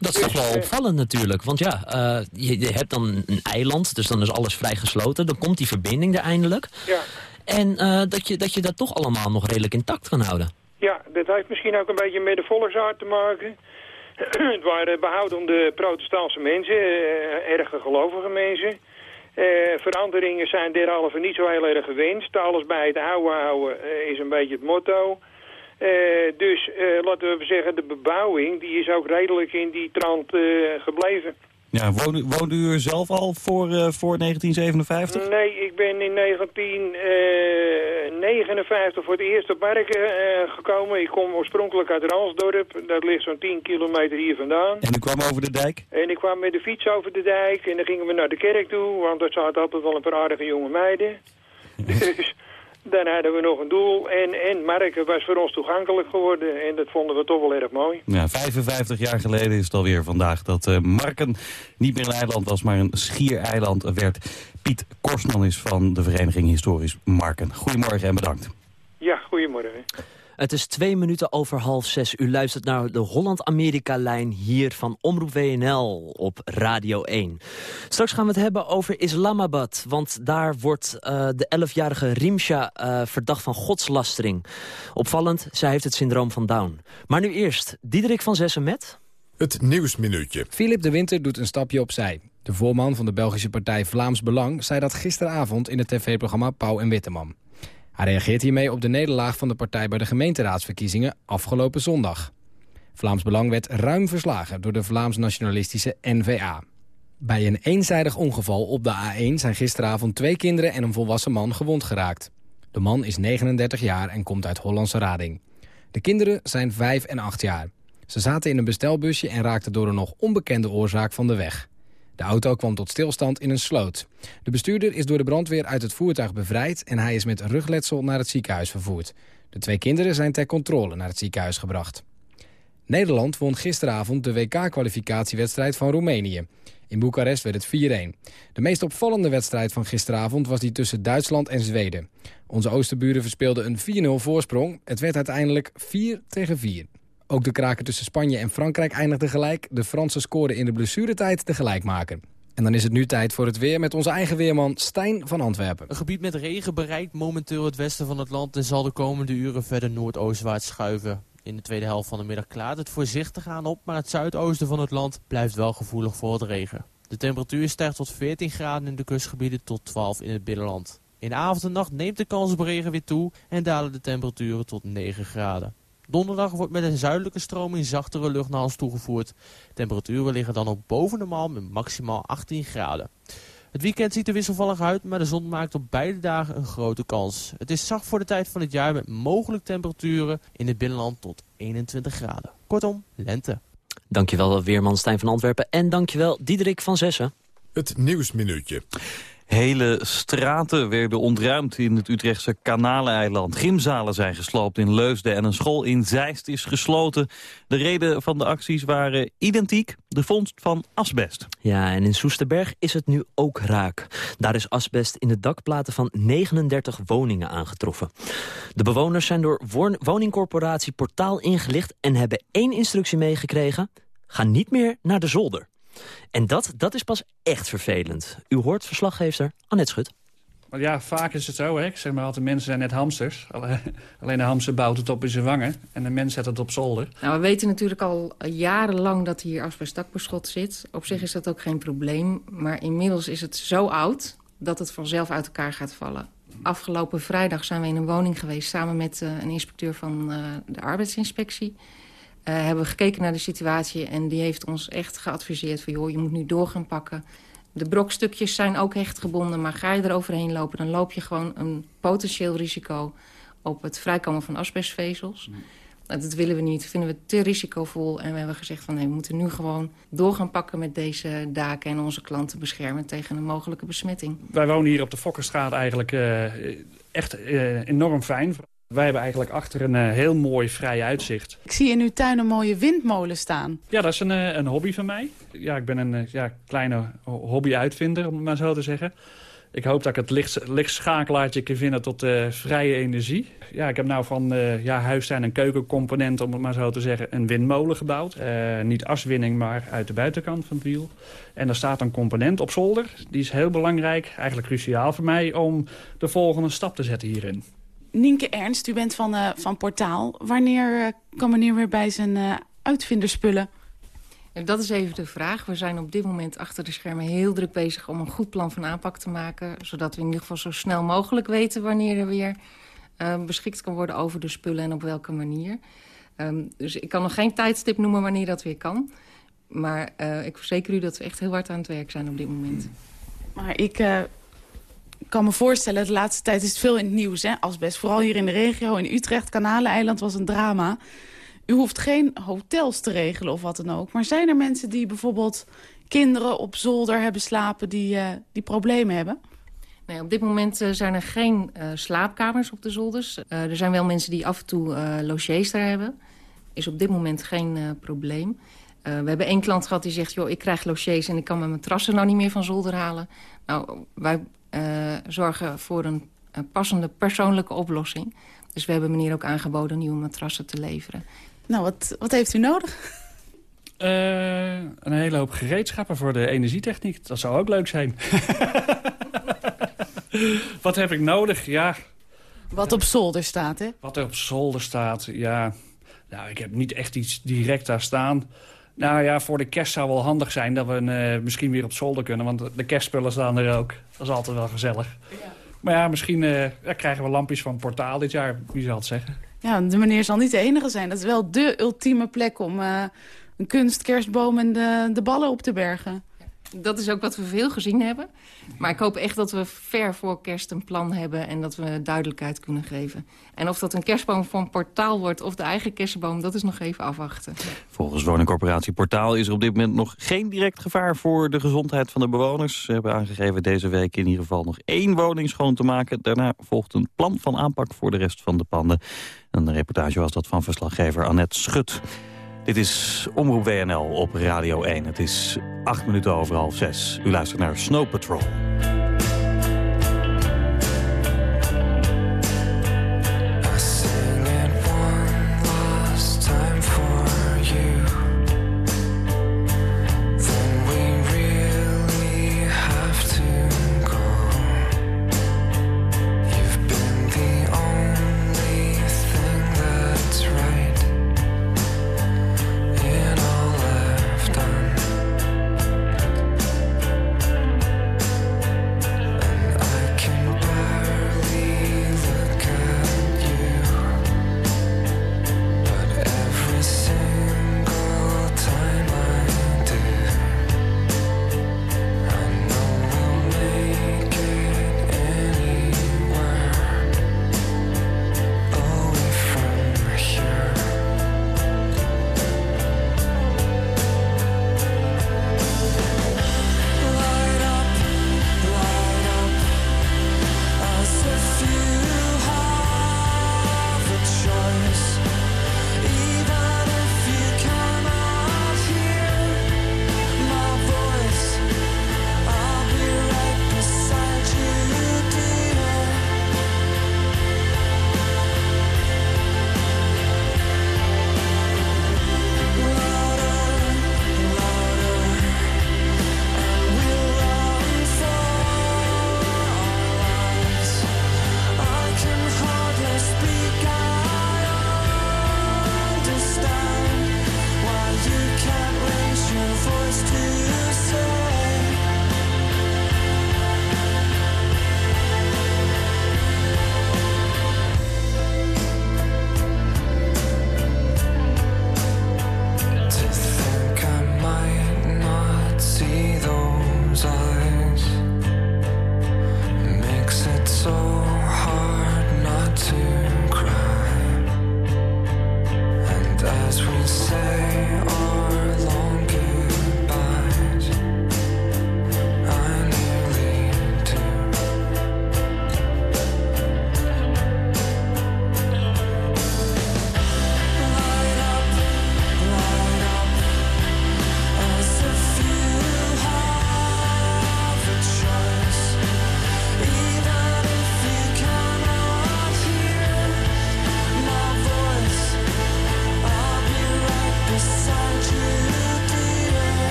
C: Dat is toch wel opvallend natuurlijk. Want ja, eh, je, je hebt dan een eiland, dus dan is alles vrij gesloten. Dan komt die verbinding er eindelijk.
I: Ja.
C: En eh, dat, je, dat je dat toch allemaal nog redelijk intact kan houden.
I: Ja, dat heeft misschien ook een beetje met de volksaard te maken. het waren behoudende protestantse mensen, eh, erge gelovige mensen. Eh, veranderingen zijn derhalve niet zo heel erg gewenst. Alles bij het oude houden eh, is een beetje het motto. Eh, dus eh, laten we zeggen, de bebouwing die is ook redelijk in die trant eh, gebleven.
D: Ja, woonde, woonde u er zelf al voor, voor 1957?
I: Nee, ik ben in 1959 voor het eerst op Marken gekomen. Ik kom oorspronkelijk uit Ransdorp. Dat ligt zo'n 10 kilometer hier vandaan.
D: En u kwam over de dijk?
I: En ik kwam met de fiets over de dijk en dan gingen we naar de kerk toe, want daar zaten altijd wel een paar aardige jonge meiden. Dus dan hadden we nog een doel en, en Marken was voor ons toegankelijk geworden en dat vonden we toch wel erg mooi.
D: Ja, 55 jaar geleden is het alweer vandaag dat eh, Marken niet meer een eiland was, maar een schiereiland werd. Piet Korsman is van de vereniging Historisch Marken. Goedemorgen en bedankt.
I: Ja, goedemorgen.
C: Het is twee minuten over half zes. U luistert naar de Holland-Amerika-lijn hier van Omroep WNL op Radio 1. Straks gaan we het hebben over Islamabad. Want daar wordt eh, de 11-jarige Rimsha eh, verdacht van godslastering. Opvallend, zij heeft het syndroom van Down. Maar nu eerst, Diederik van Zessen met...
B: Het Nieuwsminuutje.
J: Philip de Winter doet een stapje opzij. De voorman van de Belgische partij Vlaams Belang zei dat gisteravond in het tv-programma Pauw en Witteman. Hij reageert hiermee op de nederlaag van de partij bij de gemeenteraadsverkiezingen afgelopen zondag. Vlaams Belang werd ruim verslagen door de Vlaams-nationalistische N-VA. Bij een eenzijdig ongeval op de A1 zijn gisteravond twee kinderen en een volwassen man gewond geraakt. De man is 39 jaar en komt uit Hollandse Rading. De kinderen zijn 5 en 8 jaar. Ze zaten in een bestelbusje en raakten door een nog onbekende oorzaak van de weg. De auto kwam tot stilstand in een sloot. De bestuurder is door de brandweer uit het voertuig bevrijd... en hij is met rugletsel naar het ziekenhuis vervoerd. De twee kinderen zijn ter controle naar het ziekenhuis gebracht. Nederland won gisteravond de WK-kwalificatiewedstrijd van Roemenië. In Boekarest werd het 4-1. De meest opvallende wedstrijd van gisteravond was die tussen Duitsland en Zweden. Onze oosterburen verspeelden een 4-0 voorsprong. Het werd uiteindelijk 4 tegen 4. Ook de kraken tussen Spanje en Frankrijk eindigden gelijk. De Fransen scoorden in de blessuretijd de gelijkmaker. En dan is het nu tijd voor het weer met onze eigen weerman Stijn van Antwerpen.
K: Een gebied met regen bereikt momenteel het westen van het land... en zal de komende uren verder noordoostwaarts schuiven. In de tweede helft van de middag klaart het voorzichtig aan op... maar het zuidoosten van het land blijft wel gevoelig voor het regen. De temperatuur stijgt tot 14 graden in de kustgebieden tot 12 in het binnenland. In de avond en nacht neemt de kans op regen weer toe en dalen de temperaturen tot 9 graden. Donderdag wordt met een zuidelijke stroming zachtere lucht naar ons toegevoerd. Temperaturen liggen dan ook boven normaal met maximaal 18 graden. Het weekend ziet er wisselvallig uit, maar de zon maakt op beide dagen een grote kans. Het is zacht voor de tijd van het jaar met mogelijk temperaturen in het binnenland tot 21 graden. Kortom, lente.
C: Dankjewel Weerman Stijn van Antwerpen en dankjewel Diederik van Zessen.
B: Het Nieuwsminuutje.
D: Hele straten werden ontruimd in het Utrechtse Kanaleiland. Gymzalen zijn gesloopt in Leusden en een school in Zeist is gesloten. De reden van de acties waren identiek, de vondst van asbest.
C: Ja, en in Soesterberg is het nu ook raak. Daar is asbest in de dakplaten van 39 woningen aangetroffen. De bewoners zijn door woningcorporatie Portaal ingelicht... en hebben één instructie meegekregen. Ga niet meer naar de zolder. En dat, dat is pas echt vervelend. U hoort verslaggever Annette Schut.
L: Maar ja, vaak is het zo. Hè? Ik zeg maar altijd, mensen zijn net hamsters. Alleen de hamster bouwt het op in zijn wangen. En de mens zet het op zolder.
M: Nou, we weten natuurlijk al jarenlang dat hier asbestdakbeschot zit. Op zich is dat ook geen probleem. Maar inmiddels is het zo oud dat het vanzelf uit elkaar gaat vallen. Afgelopen vrijdag zijn we in een woning geweest... samen met uh, een inspecteur van uh, de arbeidsinspectie. Uh, hebben we gekeken naar de situatie en die heeft ons echt geadviseerd... van joh, je moet nu door gaan pakken. De brokstukjes zijn ook hechtgebonden, maar ga je er overheen lopen... dan loop je gewoon een potentieel risico op het vrijkomen van asbestvezels. Mm. Dat willen we niet, vinden we te risicovol. En we hebben gezegd van nee, we moeten nu gewoon door gaan pakken met deze daken... en onze klanten beschermen tegen een mogelijke besmetting.
L: Wij wonen hier op de Fokkerstraat eigenlijk uh, echt uh, enorm fijn. Wij hebben eigenlijk achter een uh, heel mooi vrij uitzicht.
N: Ik zie in uw tuin een mooie windmolen staan.
L: Ja, dat is een, uh, een hobby van mij. Ja, ik ben een uh, ja, kleine hobby-uitvinder, om het maar zo te zeggen. Ik hoop dat ik het licht, lichtschakelaartje kan vinden tot vrije energie. Ja, ik heb nou van ja, huistuin- en keukencomponenten, om het maar zo te zeggen, een windmolen gebouwd. niet aswinning, maar uit de buitenkant van het wiel. En er staat een component op zolder. Die is heel belangrijk, eigenlijk cruciaal voor mij, om de volgende stap te zetten hierin.
N: Nienke Ernst, u bent van, uh, van Portaal. Wanneer uh, kan meneer weer bij zijn uh, uitvinderspullen?
M: Dat is even de vraag. We zijn op dit moment achter de schermen heel druk bezig om een goed plan van aanpak te maken. Zodat we in ieder geval zo snel mogelijk weten wanneer er weer beschikt kan worden over de spullen en op welke manier. Um, dus ik kan nog geen tijdstip noemen wanneer dat weer kan. Maar ik verzeker u dat we echt heel hard aan het werk zijn op dit moment.
N: Maar ik ik kan me voorstellen, de laatste tijd is het veel in het nieuws, hè? Asbest. Vooral hier in de regio, in Utrecht, Kanaleiland was een drama. U hoeft geen hotels te regelen of wat dan ook. Maar zijn er mensen die bijvoorbeeld kinderen op zolder hebben slapen... die, uh, die problemen hebben?
M: Nee, op dit moment uh, zijn er geen uh, slaapkamers op de zolders. er zijn wel mensen die af en toe logiers daar hebben. Is op dit moment geen probleem. we hebben één klant gehad die zegt... joh, ik krijg logiers en ik kan mijn matrassen nou niet meer van zolder halen. Nou, wij zorgen voor een, een, passende persoonlijke oplossing. Dus we hebben meneer ook aangeboden nieuwe matrassen te leveren.
N: Nou, wat, wat heeft u nodig?
L: Uh, een hele hoop gereedschappen voor de energietechniek. Dat zou ook leuk zijn. wat heb ik nodig? Ja.
N: Wat op zolder staat, hè?
L: Wat er op zolder staat, ja. Nou, ik heb niet echt iets direct daar staan. Nou ja, voor de kerst zou wel handig zijn dat we uh, misschien weer op zolder kunnen. Want de kerstspullen staan er ook. Dat is altijd wel gezellig. Ja. Maar ja, misschien uh, krijgen we lampjes van Portaal dit jaar. Wie zal het zeggen?
N: Ja, de meneer zal niet de enige zijn. Dat is wel de ultieme plek om uh, een kunstkerstboom en de, de ballen op te bergen.
M: Dat is ook wat we veel gezien hebben. Maar ik hoop echt dat we ver voor kerst een plan hebben... en dat we duidelijkheid kunnen geven. En of dat een kerstboom van Portaal wordt of de eigen kerstboom... dat is nog even afwachten.
D: Volgens woningcorporatie Portaal is er op dit moment nog geen direct gevaar... voor de gezondheid van de bewoners. Ze hebben aangegeven deze week in ieder geval nog één woning schoon te maken. Daarna volgt een plan van aanpak voor de rest van de panden. En de reportage was dat van verslaggever Annette Schut. Dit is Omroep WNL op Radio 1. Het is acht minuten over half zes. U luistert naar Snow Patrol.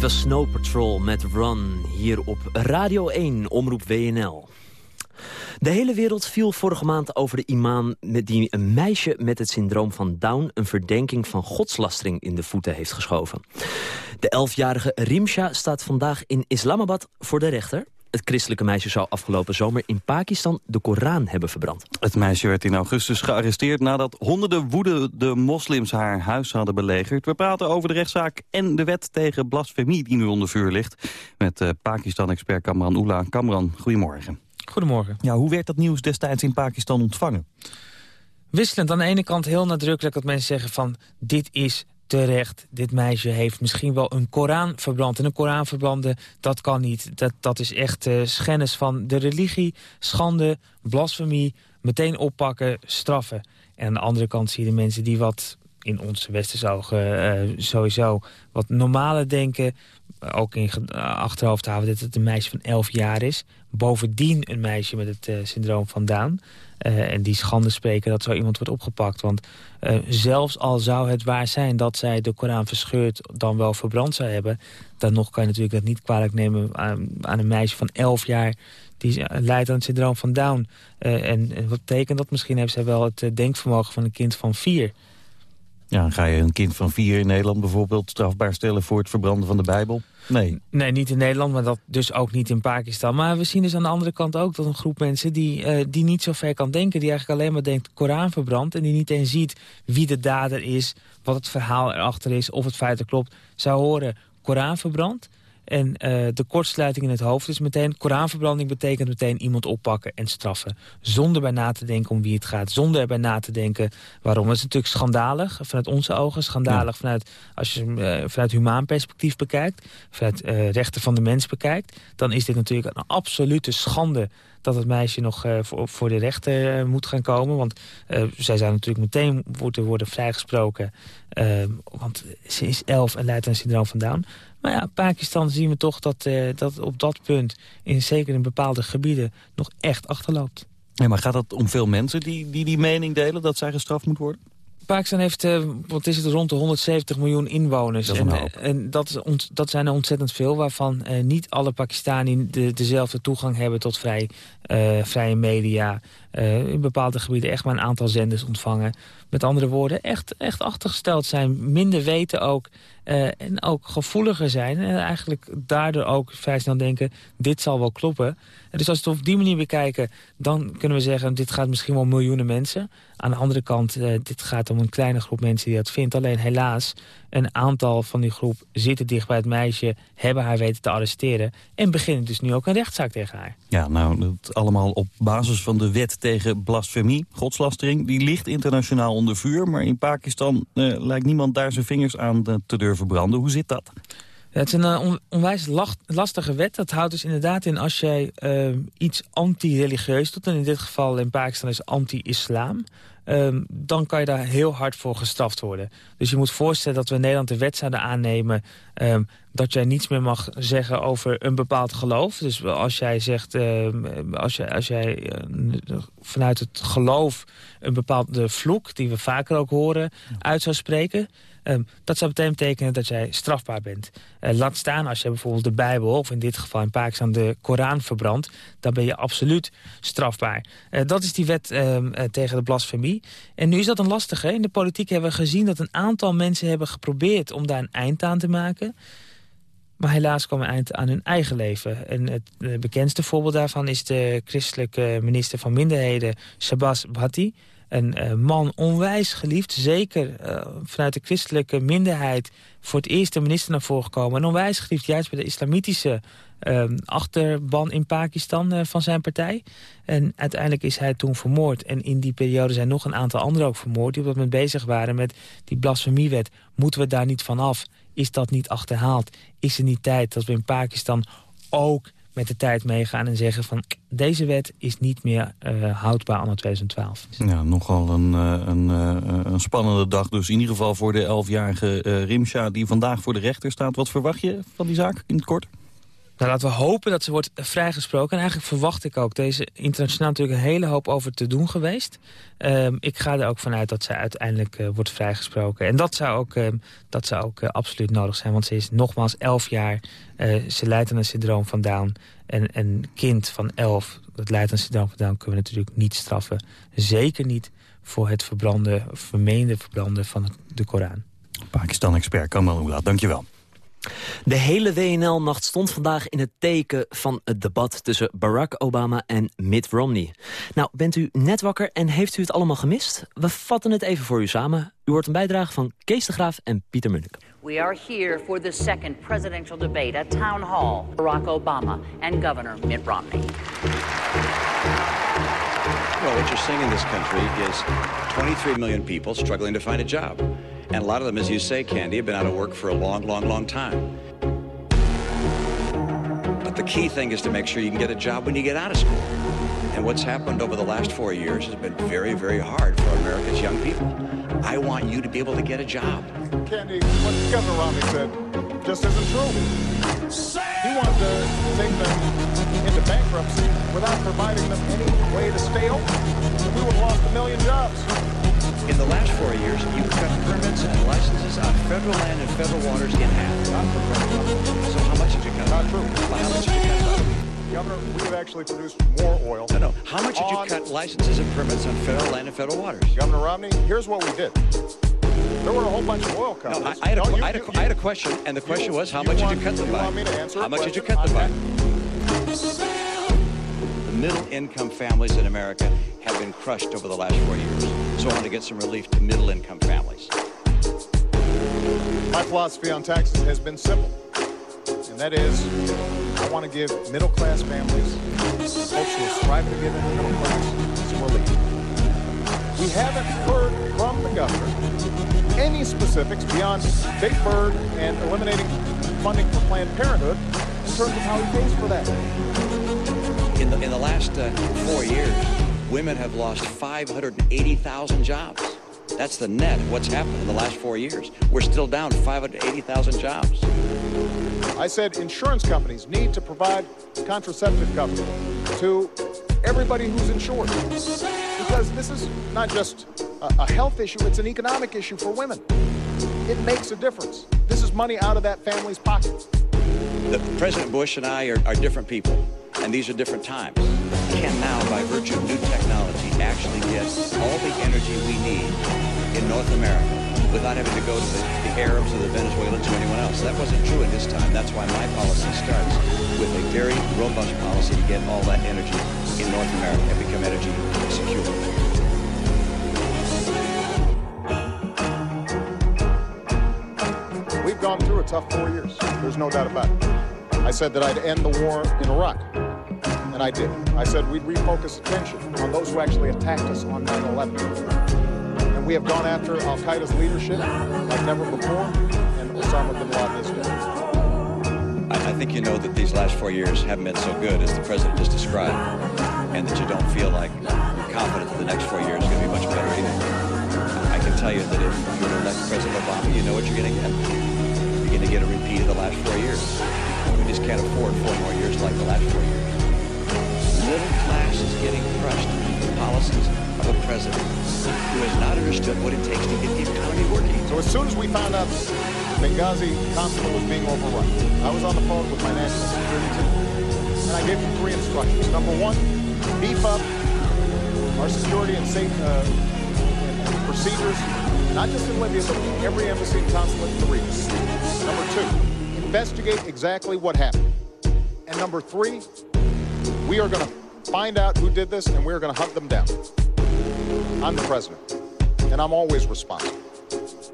C: Dit was Snow Patrol met Run hier op Radio 1, Omroep WNL. De hele wereld viel vorige maand over de imam... die een meisje met het syndroom van Down... een verdenking van godslastering in de voeten heeft geschoven. De elfjarige Rimsha staat vandaag in Islamabad voor de rechter. Het christelijke meisje zou afgelopen zomer in Pakistan de Koran hebben verbrand.
D: Het meisje werd in augustus gearresteerd nadat honderden woedende moslims haar huis hadden belegerd. We praten over de rechtszaak en de wet tegen blasfemie die nu onder vuur ligt. Met uh, Pakistan-expert Kamran Oela. Kamran, goedemorgen.
O: Goedemorgen.
D: Ja, hoe werd dat nieuws destijds in Pakistan ontvangen?
O: Wisselend. Aan de ene kant heel nadrukkelijk dat mensen zeggen van... dit is terecht, dit meisje heeft misschien wel een Koran verbrand. En een Koran verbranden, dat kan niet. Dat, dat is echt uh, schennis van de religie, schande, blasfemie... meteen oppakken, straffen. En aan de andere kant zie je de mensen die wat in onze westerse ogen uh, sowieso wat normale denken. Ook in achterhoofd houden dat het een meisje van 11 jaar is. Bovendien een meisje met het uh, syndroom van Down. En die schande spreken dat zo iemand wordt opgepakt. Want zelfs al zou het waar zijn dat zij de Koran verscheurd... dan wel verbrand zou hebben... dan nog kan je natuurlijk dat niet kwalijk nemen aan, een meisje van 11 jaar... die leidt aan het syndroom van Down. En, en, wat betekent dat? Misschien heeft zij wel het denkvermogen van een kind van 4...
D: Ja, ga je een kind van vier in Nederland bijvoorbeeld strafbaar stellen voor het verbranden van de Bijbel? Nee.
O: Nee, niet in Nederland, maar dat dus ook niet in Pakistan. Maar we zien dus aan de andere kant ook dat een groep mensen die, uh, die niet zo ver kan denken... die eigenlijk alleen maar denkt Koran verbrand... en die niet eens ziet wie de dader is, wat het verhaal erachter is... of het feit klopt, zou horen Koran verbrand... En uh, de kortsluiting in het hoofd is meteen... Koranverbranding betekent meteen iemand oppakken en straffen. Zonder bij na te denken om wie het gaat. Zonder erbij na te denken waarom. Het is natuurlijk schandalig vanuit onze ogen. Schandalig ja. vanuit, als je uh, vanuit humaan perspectief bekijkt. Vanuit uh, rechten van de mens bekijkt. Dan is dit natuurlijk een absolute schande dat het meisje nog uh, voor, voor, de rechter uh, moet gaan komen. Want uh, zij zou natuurlijk meteen moeten worden vrijgesproken. want ze is elf en leidt aan syndroom van Down. Maar ja, Pakistan zien we toch dat, dat op dat punt... In, zeker in bepaalde gebieden nog echt achterloopt.
D: Ja, maar gaat het om veel mensen die, die die mening delen... dat zij gestraft moet worden?
O: Pakistan heeft, uh, wat is het, rond de 170 miljoen inwoners.
D: Dat
O: en, en dat, is ont, dat zijn er ontzettend veel, waarvan uh, niet alle Pakistani de, dezelfde toegang hebben tot vrij, vrije media. In bepaalde gebieden echt maar een aantal zenders ontvangen. Met andere woorden, echt, echt achtergesteld zijn, minder weten ook... en ook gevoeliger zijn. En eigenlijk daardoor ook vrij snel denken, dit zal wel kloppen. En dus als we het op die manier bekijken, dan kunnen we zeggen... dit gaat misschien wel miljoenen mensen. Aan de andere kant, uh, dit gaat om een kleine groep mensen die dat vindt. Alleen helaas, een aantal van die groep zitten dicht bij het meisje... hebben haar weten te arresteren en beginnen dus nu ook een rechtszaak tegen haar.
D: Ja, nou, dat allemaal op basis van de wet tegen blasfemie, godslastering. Die ligt internationaal onder vuur, maar in Pakistan uh, lijkt niemand daar zijn vingers aan te durven branden. Hoe zit dat?
O: Ja, het is een on onwijs lastige wet. Dat houdt dus inderdaad in als jij uh, iets anti-religieus doet... en in dit geval in Pakistan is anti-islam... Um, dan kan je daar heel hard voor gestraft worden. Dus je moet voorstellen dat we in Nederland de wet zouden aannemen... Um, dat jij niets meer mag zeggen over een bepaald geloof. Dus als jij zegt, um, als, jij, als jij uh, vanuit het geloof een bepaalde vloek... die we vaker ook horen, uit zou spreken... Um, dat zou meteen betekenen dat jij strafbaar bent. Uh, laat staan als je bijvoorbeeld de Bijbel, of in dit geval in Pakistan de Koran verbrandt... dan ben je absoluut strafbaar. Uh, dat is die wet um, uh, tegen de blasfemie. En nu is dat een lastige. In de politiek hebben we gezien dat een aantal mensen hebben geprobeerd... om daar een eind aan te maken... Maar helaas kwam een eind aan hun eigen leven. En het bekendste voorbeeld daarvan is de christelijke minister van Minderheden, Shabazz Bhatti. Een uh, man onwijs geliefd, zeker uh, vanuit de christelijke minderheid... voor het eerst de minister naar voren gekomen. En onwijs geliefd, juist bij de islamitische uh, achterban in Pakistan van zijn partij. En uiteindelijk is hij toen vermoord. En in die periode zijn nog een aantal anderen ook vermoord... die op dat moment bezig waren met die blasfemiewet. Moeten we daar niet van af? Is dat niet achterhaald? Is er niet tijd dat we in Pakistan ook met de tijd meegaan en zeggen van... deze wet is niet meer uh, houdbaar anno 2012.
D: Ja, nogal een, een, een, spannende dag dus. In ieder geval voor de 11-jarige uh, Rimsha die vandaag voor de rechter staat. Wat verwacht je van die zaak in het kort?
O: Nou, laten we hopen dat ze wordt vrijgesproken. En eigenlijk verwacht ik ook. Deze internationaal natuurlijk een hele hoop over te doen geweest. Ehm, ik ga er ook vanuit dat ze uiteindelijk uh, wordt vrijgesproken. En dat zou ook, uh, dat zou ook uh, absoluut nodig zijn. Want ze is nogmaals elf jaar. ze lijdt aan een syndroom van Down. En een kind van elf dat lijdt aan een syndroom van Down... kunnen we natuurlijk niet straffen. Zeker niet voor het verbranden, vermeende verbranden van de Koran.
D: Pakistan-expert Kamal Oela, dankjewel.
C: De hele WNL-nacht stond vandaag in het teken van het debat tussen Barack Obama en Mitt Romney. Nou, bent u net wakker en heeft u het allemaal gemist? We vatten het even voor u samen. U hoort een bijdrage van Kees de Graaf en Pieter Munnik.
P: We are here for the second presidential debate at Town Hall. Barack Obama and Governor Mitt Romney.
Q: Well, what you're seeing in this country is 23 million people struggling to find a job. And a lot of them, as you say, Candy, have been out of work for a long, long, long time. But the key thing is to make sure you can get a job when you get out of school. And what's happened over the last four years has been very, very hard for America's young people. I want you to be able to get a job.
R: Candy, what Governor Romney said just isn't true. He wanted to take them into bankruptcy without providing them any way to stay open. We would have lost a million jobs.
Q: In the last four years, you've cut permits and licenses on federal land and federal waters in half. So how much did you cut?
R: Not true.
Q: How much did you cut?
R: Governor, we have actually produced more oil.
Q: No, no. How much did you cut licenses and permits on federal land and federal waters?
R: Governor Romney, here's what we did. There were a whole bunch of oil companies.
Q: No, I, I, had a,
R: no, you,
Q: I, had a,
R: you,
Q: I, had a, question, and the question
R: you,
Q: was, how much
R: want,
Q: did you cut them by?
R: Want me to answer
Q: how much did you cut them by? The middle-income families in America have been crushed over the last four years. So I want to get some relief to middle-income families.
R: My philosophy on taxes has been simple, and that is I want to give middle-class families, folks who are striving to get into the middle class, some relief. We haven't heard from the governor any specifics beyond Big Bird and eliminating funding for Planned Parenthood in terms of how he pays for that.
Q: In the, in the last uh, four years, women have lost 580,000 jobs. That's the net of what's happened in the last four years. We're still down 580,000 jobs.
R: I said insurance companies need to provide contraceptive coverage to everybody who's insured. Because this is not just a, health issue, it's an economic issue for women. It makes a difference. This is money out of that family's pocket.
Q: The, President Bush and I are, are different people, and these are different times. Can now, by virtue energy we need in North America without having to go to the, the Arabs or the Venezuelans or anyone else. That wasn't true in this time. That's why my policy starts with a very robust policy to get all that energy in North America and become energy secure.
R: We've gone through a tough four years. There's no doubt about it. I said that I'd end the war in Iraq, and I did. I said we'd refocus attention on those who actually attacked us on 9-11. And we have gone after Al-Qaeda's leadership like never before, and Osama bin Laden is dead.
Q: I, think you know that these last four years haven't been so good as the president just described, and that you don't feel like you're confident that the next four years are going to be much better either. I can tell you that if you were to elect President Obama, you know what you're going to get. You're going to get a repeat of the last four years. We just can't afford four more years like the last four years. Middle class is getting crushed the policies of a president who has not understood what it takes to get the economy working.
R: So as soon as we found out Benghazi consulate was being overrun, I was on the phone with my national security team, and I gave them three instructions. Number one, beef up our security and safe uh, procedures, not just in Libya, but in every embassy and consulate in the region. Number two, investigate exactly what happened. And number three, we are going to find out who did this, and we're going to hunt them down. I'm the president, and I'm always responsible.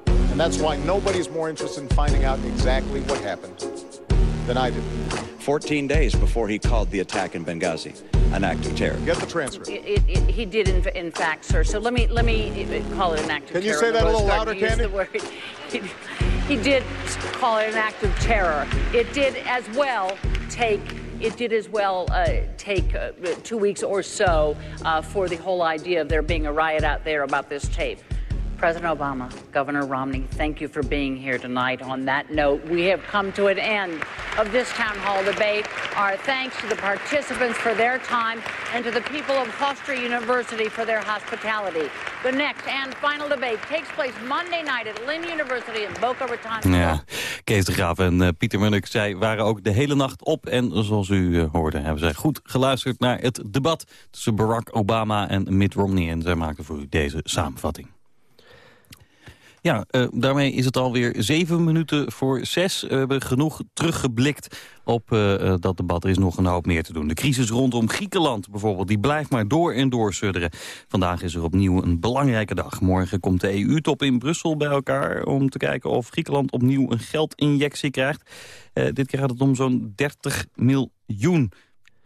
R: And that's why nobody's more interested in finding out exactly what happened than I did.
Q: 14 days before he called the attack in Benghazi an act of terror.
R: Get the transcript.
P: It, it, it, he did, in, in fact, sir. So let me let me uh, call it an act of terror.
R: Can you
P: terror.
R: say that a little louder,
P: to use
R: Candy?
P: the word. He, he did call it an act of terror. It did as well take. It did as well uh, take uh, two weeks or so uh, for the whole idea of there being a riot out there about this tape. President Obama, Governor Romney, thank you for being here tonight. On that note, we have come to an end of this town hall debate. Our thanks to the participants for their time and to the people of Hofstra University for their hospitality. The next and final debate takes place Monday night at Lynn University in Boca Raton.
D: Ja, Kees de Graaf en uh, Pieter Munnik, zij waren ook de hele nacht op. En zoals u uh, hoorde, hebben zij goed geluisterd naar het debat tussen Barack Obama en Mitt Romney. En zij maken voor u deze samenvatting. Ja, uh, daarmee is het alweer zeven minuten voor zes. We hebben genoeg teruggeblikt op uh, dat debat. Er is nog een hoop meer te doen. De crisis rondom Griekenland bijvoorbeeld, die blijft maar door en door sudderen. Vandaag is er opnieuw een belangrijke dag. Morgen komt de EU-top in Brussel bij elkaar... om te kijken of Griekenland opnieuw een geldinjectie krijgt. Dit keer gaat het om zo'n 30 miljoen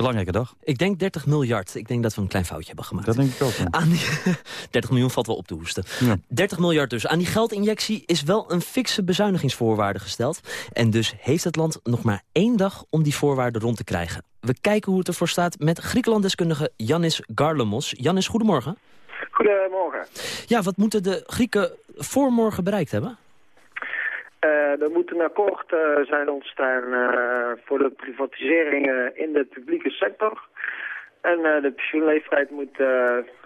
D: Belangrijke dag.
C: Ik denk 30 miljard. Ik denk dat we een klein foutje hebben gemaakt.
D: Dat denk ik ook. Ja.
C: Aan die, 30 miljoen valt wel op te hoesten. Ja. 30 miljard dus. Aan die geldinjectie is wel een fikse bezuinigingsvoorwaarde gesteld. En dus heeft het land nog maar één dag om die voorwaarden rond te krijgen. We kijken hoe het ervoor staat met Griekenland-deskundige Yannis Garlamos. Yannis, goedemorgen.
S: Goedemorgen.
C: Ja, wat moeten de Grieken voor morgen bereikt hebben?
S: Uh, er moet een akkoord uh, zijn ontstaan uh, voor de privatiseringen in de publieke sector. En de pensioenleeftijd moet,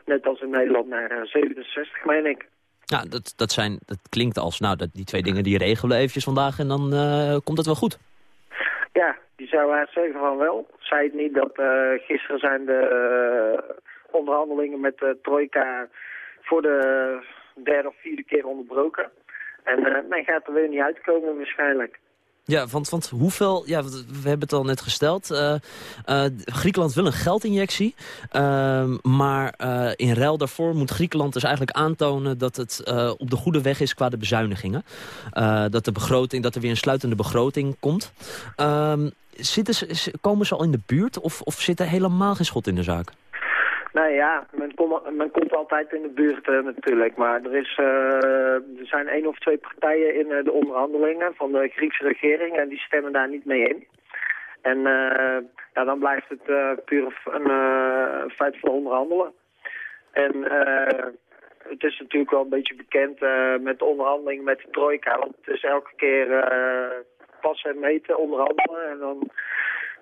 S: net als in Nederland, naar 67, meen ik.
C: Ja, dat, dat, zijn, dat klinkt als, nou, dat, die twee dingen die regelen eventjes vandaag en dan komt het wel goed.
S: Ja, die zou haast zeggen van wel. Zei het niet dat gisteren zijn de onderhandelingen met de trojka voor de derde of vierde keer onderbroken. En uh, men gaat er weer niet uitkomen waarschijnlijk.
C: Ja, want, want hoeveel, ja, we hebben het al net gesteld. Uh, Griekenland wil een geldinjectie. Uh, maar in ruil daarvoor moet Griekenland dus eigenlijk aantonen... dat het op de goede weg is qua de bezuinigingen. dat, de begroting, dat er weer een sluitende begroting komt. Ehm, zitten ze, komen ze al in de buurt of, of zit er helemaal geen schot in de zaak?
S: Nou ja, men, kom, men komt altijd in de buurt uh, natuurlijk. Maar er, is, uh, er zijn één of twee partijen in uh, de onderhandelingen van de Griekse regering. En die stemmen daar niet mee in. En ja, dan blijft het puur een feit van onderhandelen. En het is natuurlijk wel een beetje bekend met de onderhandelingen met de trojka. Want het is elke keer passen en meten onderhandelen. En dan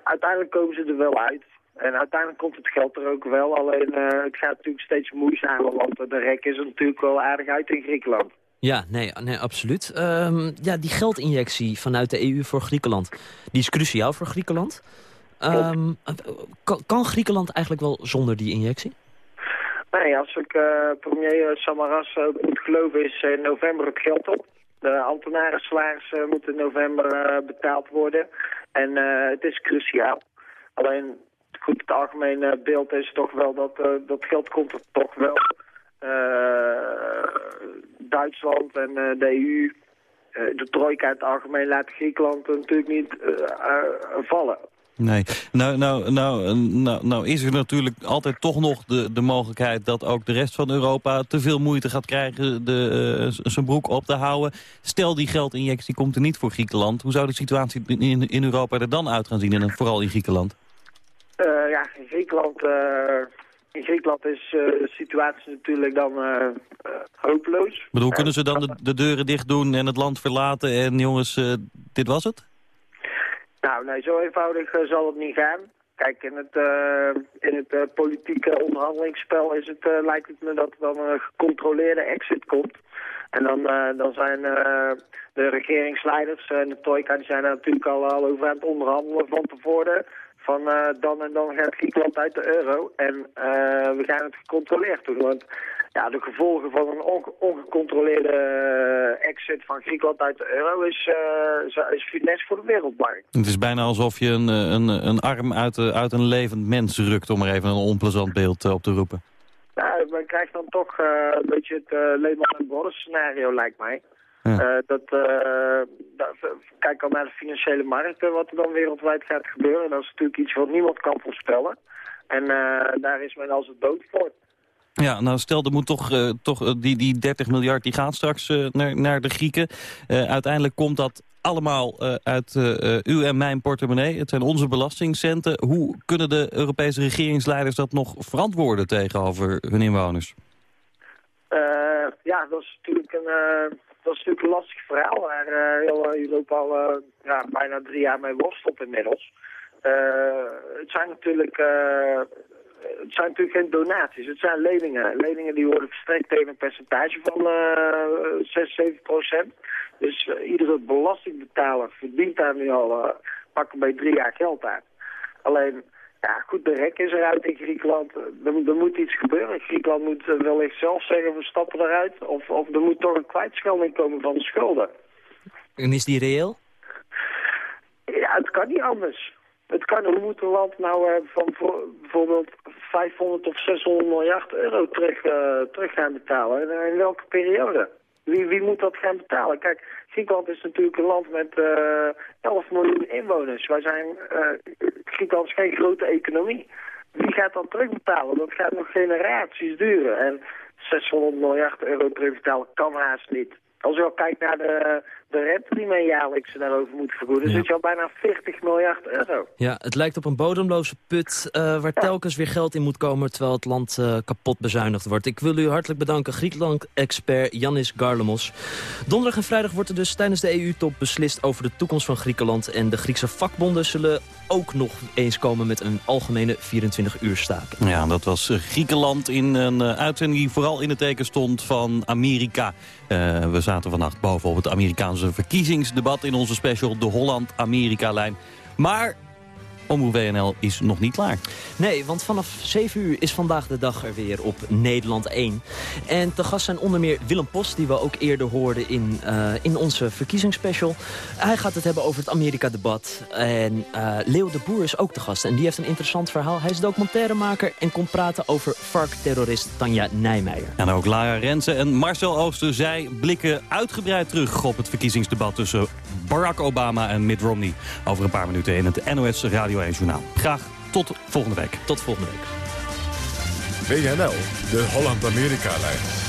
S: uiteindelijk komen ze er wel uit. En uiteindelijk komt het geld er ook wel. Alleen uh, het gaat natuurlijk steeds moeizamer, want de rek is er natuurlijk wel aardig uit in Griekenland.
C: Ja, nee, nee absoluut. Um, ja, die geldinjectie vanuit de EU voor Griekenland, die is cruciaal voor Griekenland. Um, kan, kan, Griekenland eigenlijk wel zonder die injectie?
S: Nee, als ik uh, premier Samaras ook moet geloven, is in november het geld op. De ambtenaren salaris uh, moet in november betaald worden. En het is cruciaal. Alleen goed, het algemene beeld is toch wel dat uh, dat geld komt er toch wel. Uh, Duitsland en uh, de EU, de trojka in het algemeen laat Griekenland natuurlijk niet vallen.
D: Nee, nou, nou, nou, nou, nou is er natuurlijk altijd toch nog de, de mogelijkheid dat ook de rest van Europa te veel moeite gaat krijgen de, zijn broek op te houden. Stel die geldinjectie komt er niet voor Griekenland. Hoe zou de situatie in, in Europa er dan uit gaan zien en vooral in Griekenland?
S: In Griekenland, uh, in Griekenland is uh, de situatie natuurlijk dan hopeloos.
D: Maar hoe kunnen ze dan de, de, deuren dicht doen en het land verlaten en jongens, dit was het?
S: Nou, nee, zo eenvoudig zal het niet gaan. Kijk, in het, in het politieke onderhandelingsspel is het, lijkt het me dat er dan een gecontroleerde exit komt. En dan, dan zijn de regeringsleiders en de Trojka, die zijn er natuurlijk al, al over aan het onderhandelen van tevoren van uh, dan en dan gaat Griekenland uit de euro en uh, we gaan het gecontroleerd doen. Want ja, de gevolgen van een onge ongecontroleerde uh, exit van Griekenland uit de euro is, is funest voor de wereldmarkt.
D: Het is bijna alsof je een, een, een arm uit, uit een levend mens rukt, om er even een onplezant beeld op te roepen.
S: Nou, men krijgt dan toch een beetje het uh, Lehman en Brothers scenario, lijkt mij. Ja. Uh, dat, uh, dat, kijk al naar de financiële markten, wat er dan wereldwijd gaat gebeuren. Dat is natuurlijk iets wat niemand kan voorspellen. En uh, daar is men als het dood voor.
D: Ja, nou stel, er moet toch, toch die, die 30 miljard, die gaat straks naar, naar de Grieken. uiteindelijk komt dat allemaal uit uw en mijn portemonnee. Het zijn onze belastingcenten. Hoe kunnen de Europese regeringsleiders dat nog verantwoorden tegenover hun inwoners?
S: Eh, ja, dat is natuurlijk een, eh, dat is natuurlijk een lastig verhaal waar eh, heel Europa al eh, ja, bijna drie jaar mee worstelt inmiddels. Eh, het zijn natuurlijk... het zijn natuurlijk geen donaties, het zijn leningen. Leningen die worden verstrekt tegen een percentage van eh 6, 7 procent. Dus eh, iedere belastingbetaler verdient daar nu al uh, pakken bij drie jaar geld aan. Alleen, ja, goed, de rek is eruit in Griekenland. Er, er moet iets gebeuren. Griekenland moet uh, wellicht zelf zeggen, we stappen eruit. Of, of er moet toch een kwijtschelding komen van de schulden.
C: En is die reëel?
S: Ja, het kan niet anders. Het kan, hoe moet een land nou uh, van voor, bijvoorbeeld 500 of 600 miljard euro terug, uh, terug gaan betalen? En in welke periode? Wie, wie moet dat gaan betalen? Kijk, Griekenland is natuurlijk een land met uh, 11 miljoen inwoners. Wij zijn, Griekenland is geen grote economie. Wie gaat dat terugbetalen? Dat gaat nog generaties duren. En 600 miljard euro terugbetalen kan haast niet. Als je al kijkt naar de, de rente die men jaarlijks daarover moet vergoeden, ja. zit je al bijna 40 miljard euro.
C: Ja, het lijkt op een bodemloze put uh, waar ja. telkens weer geld in moet komen terwijl het land uh, kapot bezuinigd wordt. Ik wil u hartelijk bedanken, Griekenland-expert Janis Garlemos. Donderdag en vrijdag wordt er dus tijdens de EU-top beslist over de toekomst van Griekenland. En de Griekse vakbonden zullen ook nog eens komen met een algemene 24-uur staking.
D: Ja, dat was Griekenland in een uh, uitzending die vooral in het teken stond van Amerika. Uh, we zaten vannacht bovenop het Amerikaanse verkiezingsdebat in onze special De Holland-Amerika-lijn. Maar Omroep WNL is nog niet klaar.
C: Nee, want vanaf 7 uur is vandaag de dag er weer op Nederland 1. En te gast zijn onder meer Willem Post, die we ook eerder hoorden in, uh, in onze verkiezingsspecial. Hij gaat het hebben over het Amerika-debat. En uh, Leo de Boer is ook te gast. En die heeft een interessant verhaal. Hij is documentairemaker en komt praten over FARC-terrorist Tanja Nijmeijer.
D: En ook Lara Rensen en Marcel Ooster, zij blikken uitgebreid terug op het verkiezingsdebat tussen Barack Obama en Mitt Romney. Over een paar minuten in het NOS Radio 1 Journaal. Graag tot volgende week.
C: Tot volgende week.
B: WNL, de Holland-Amerika-lijn.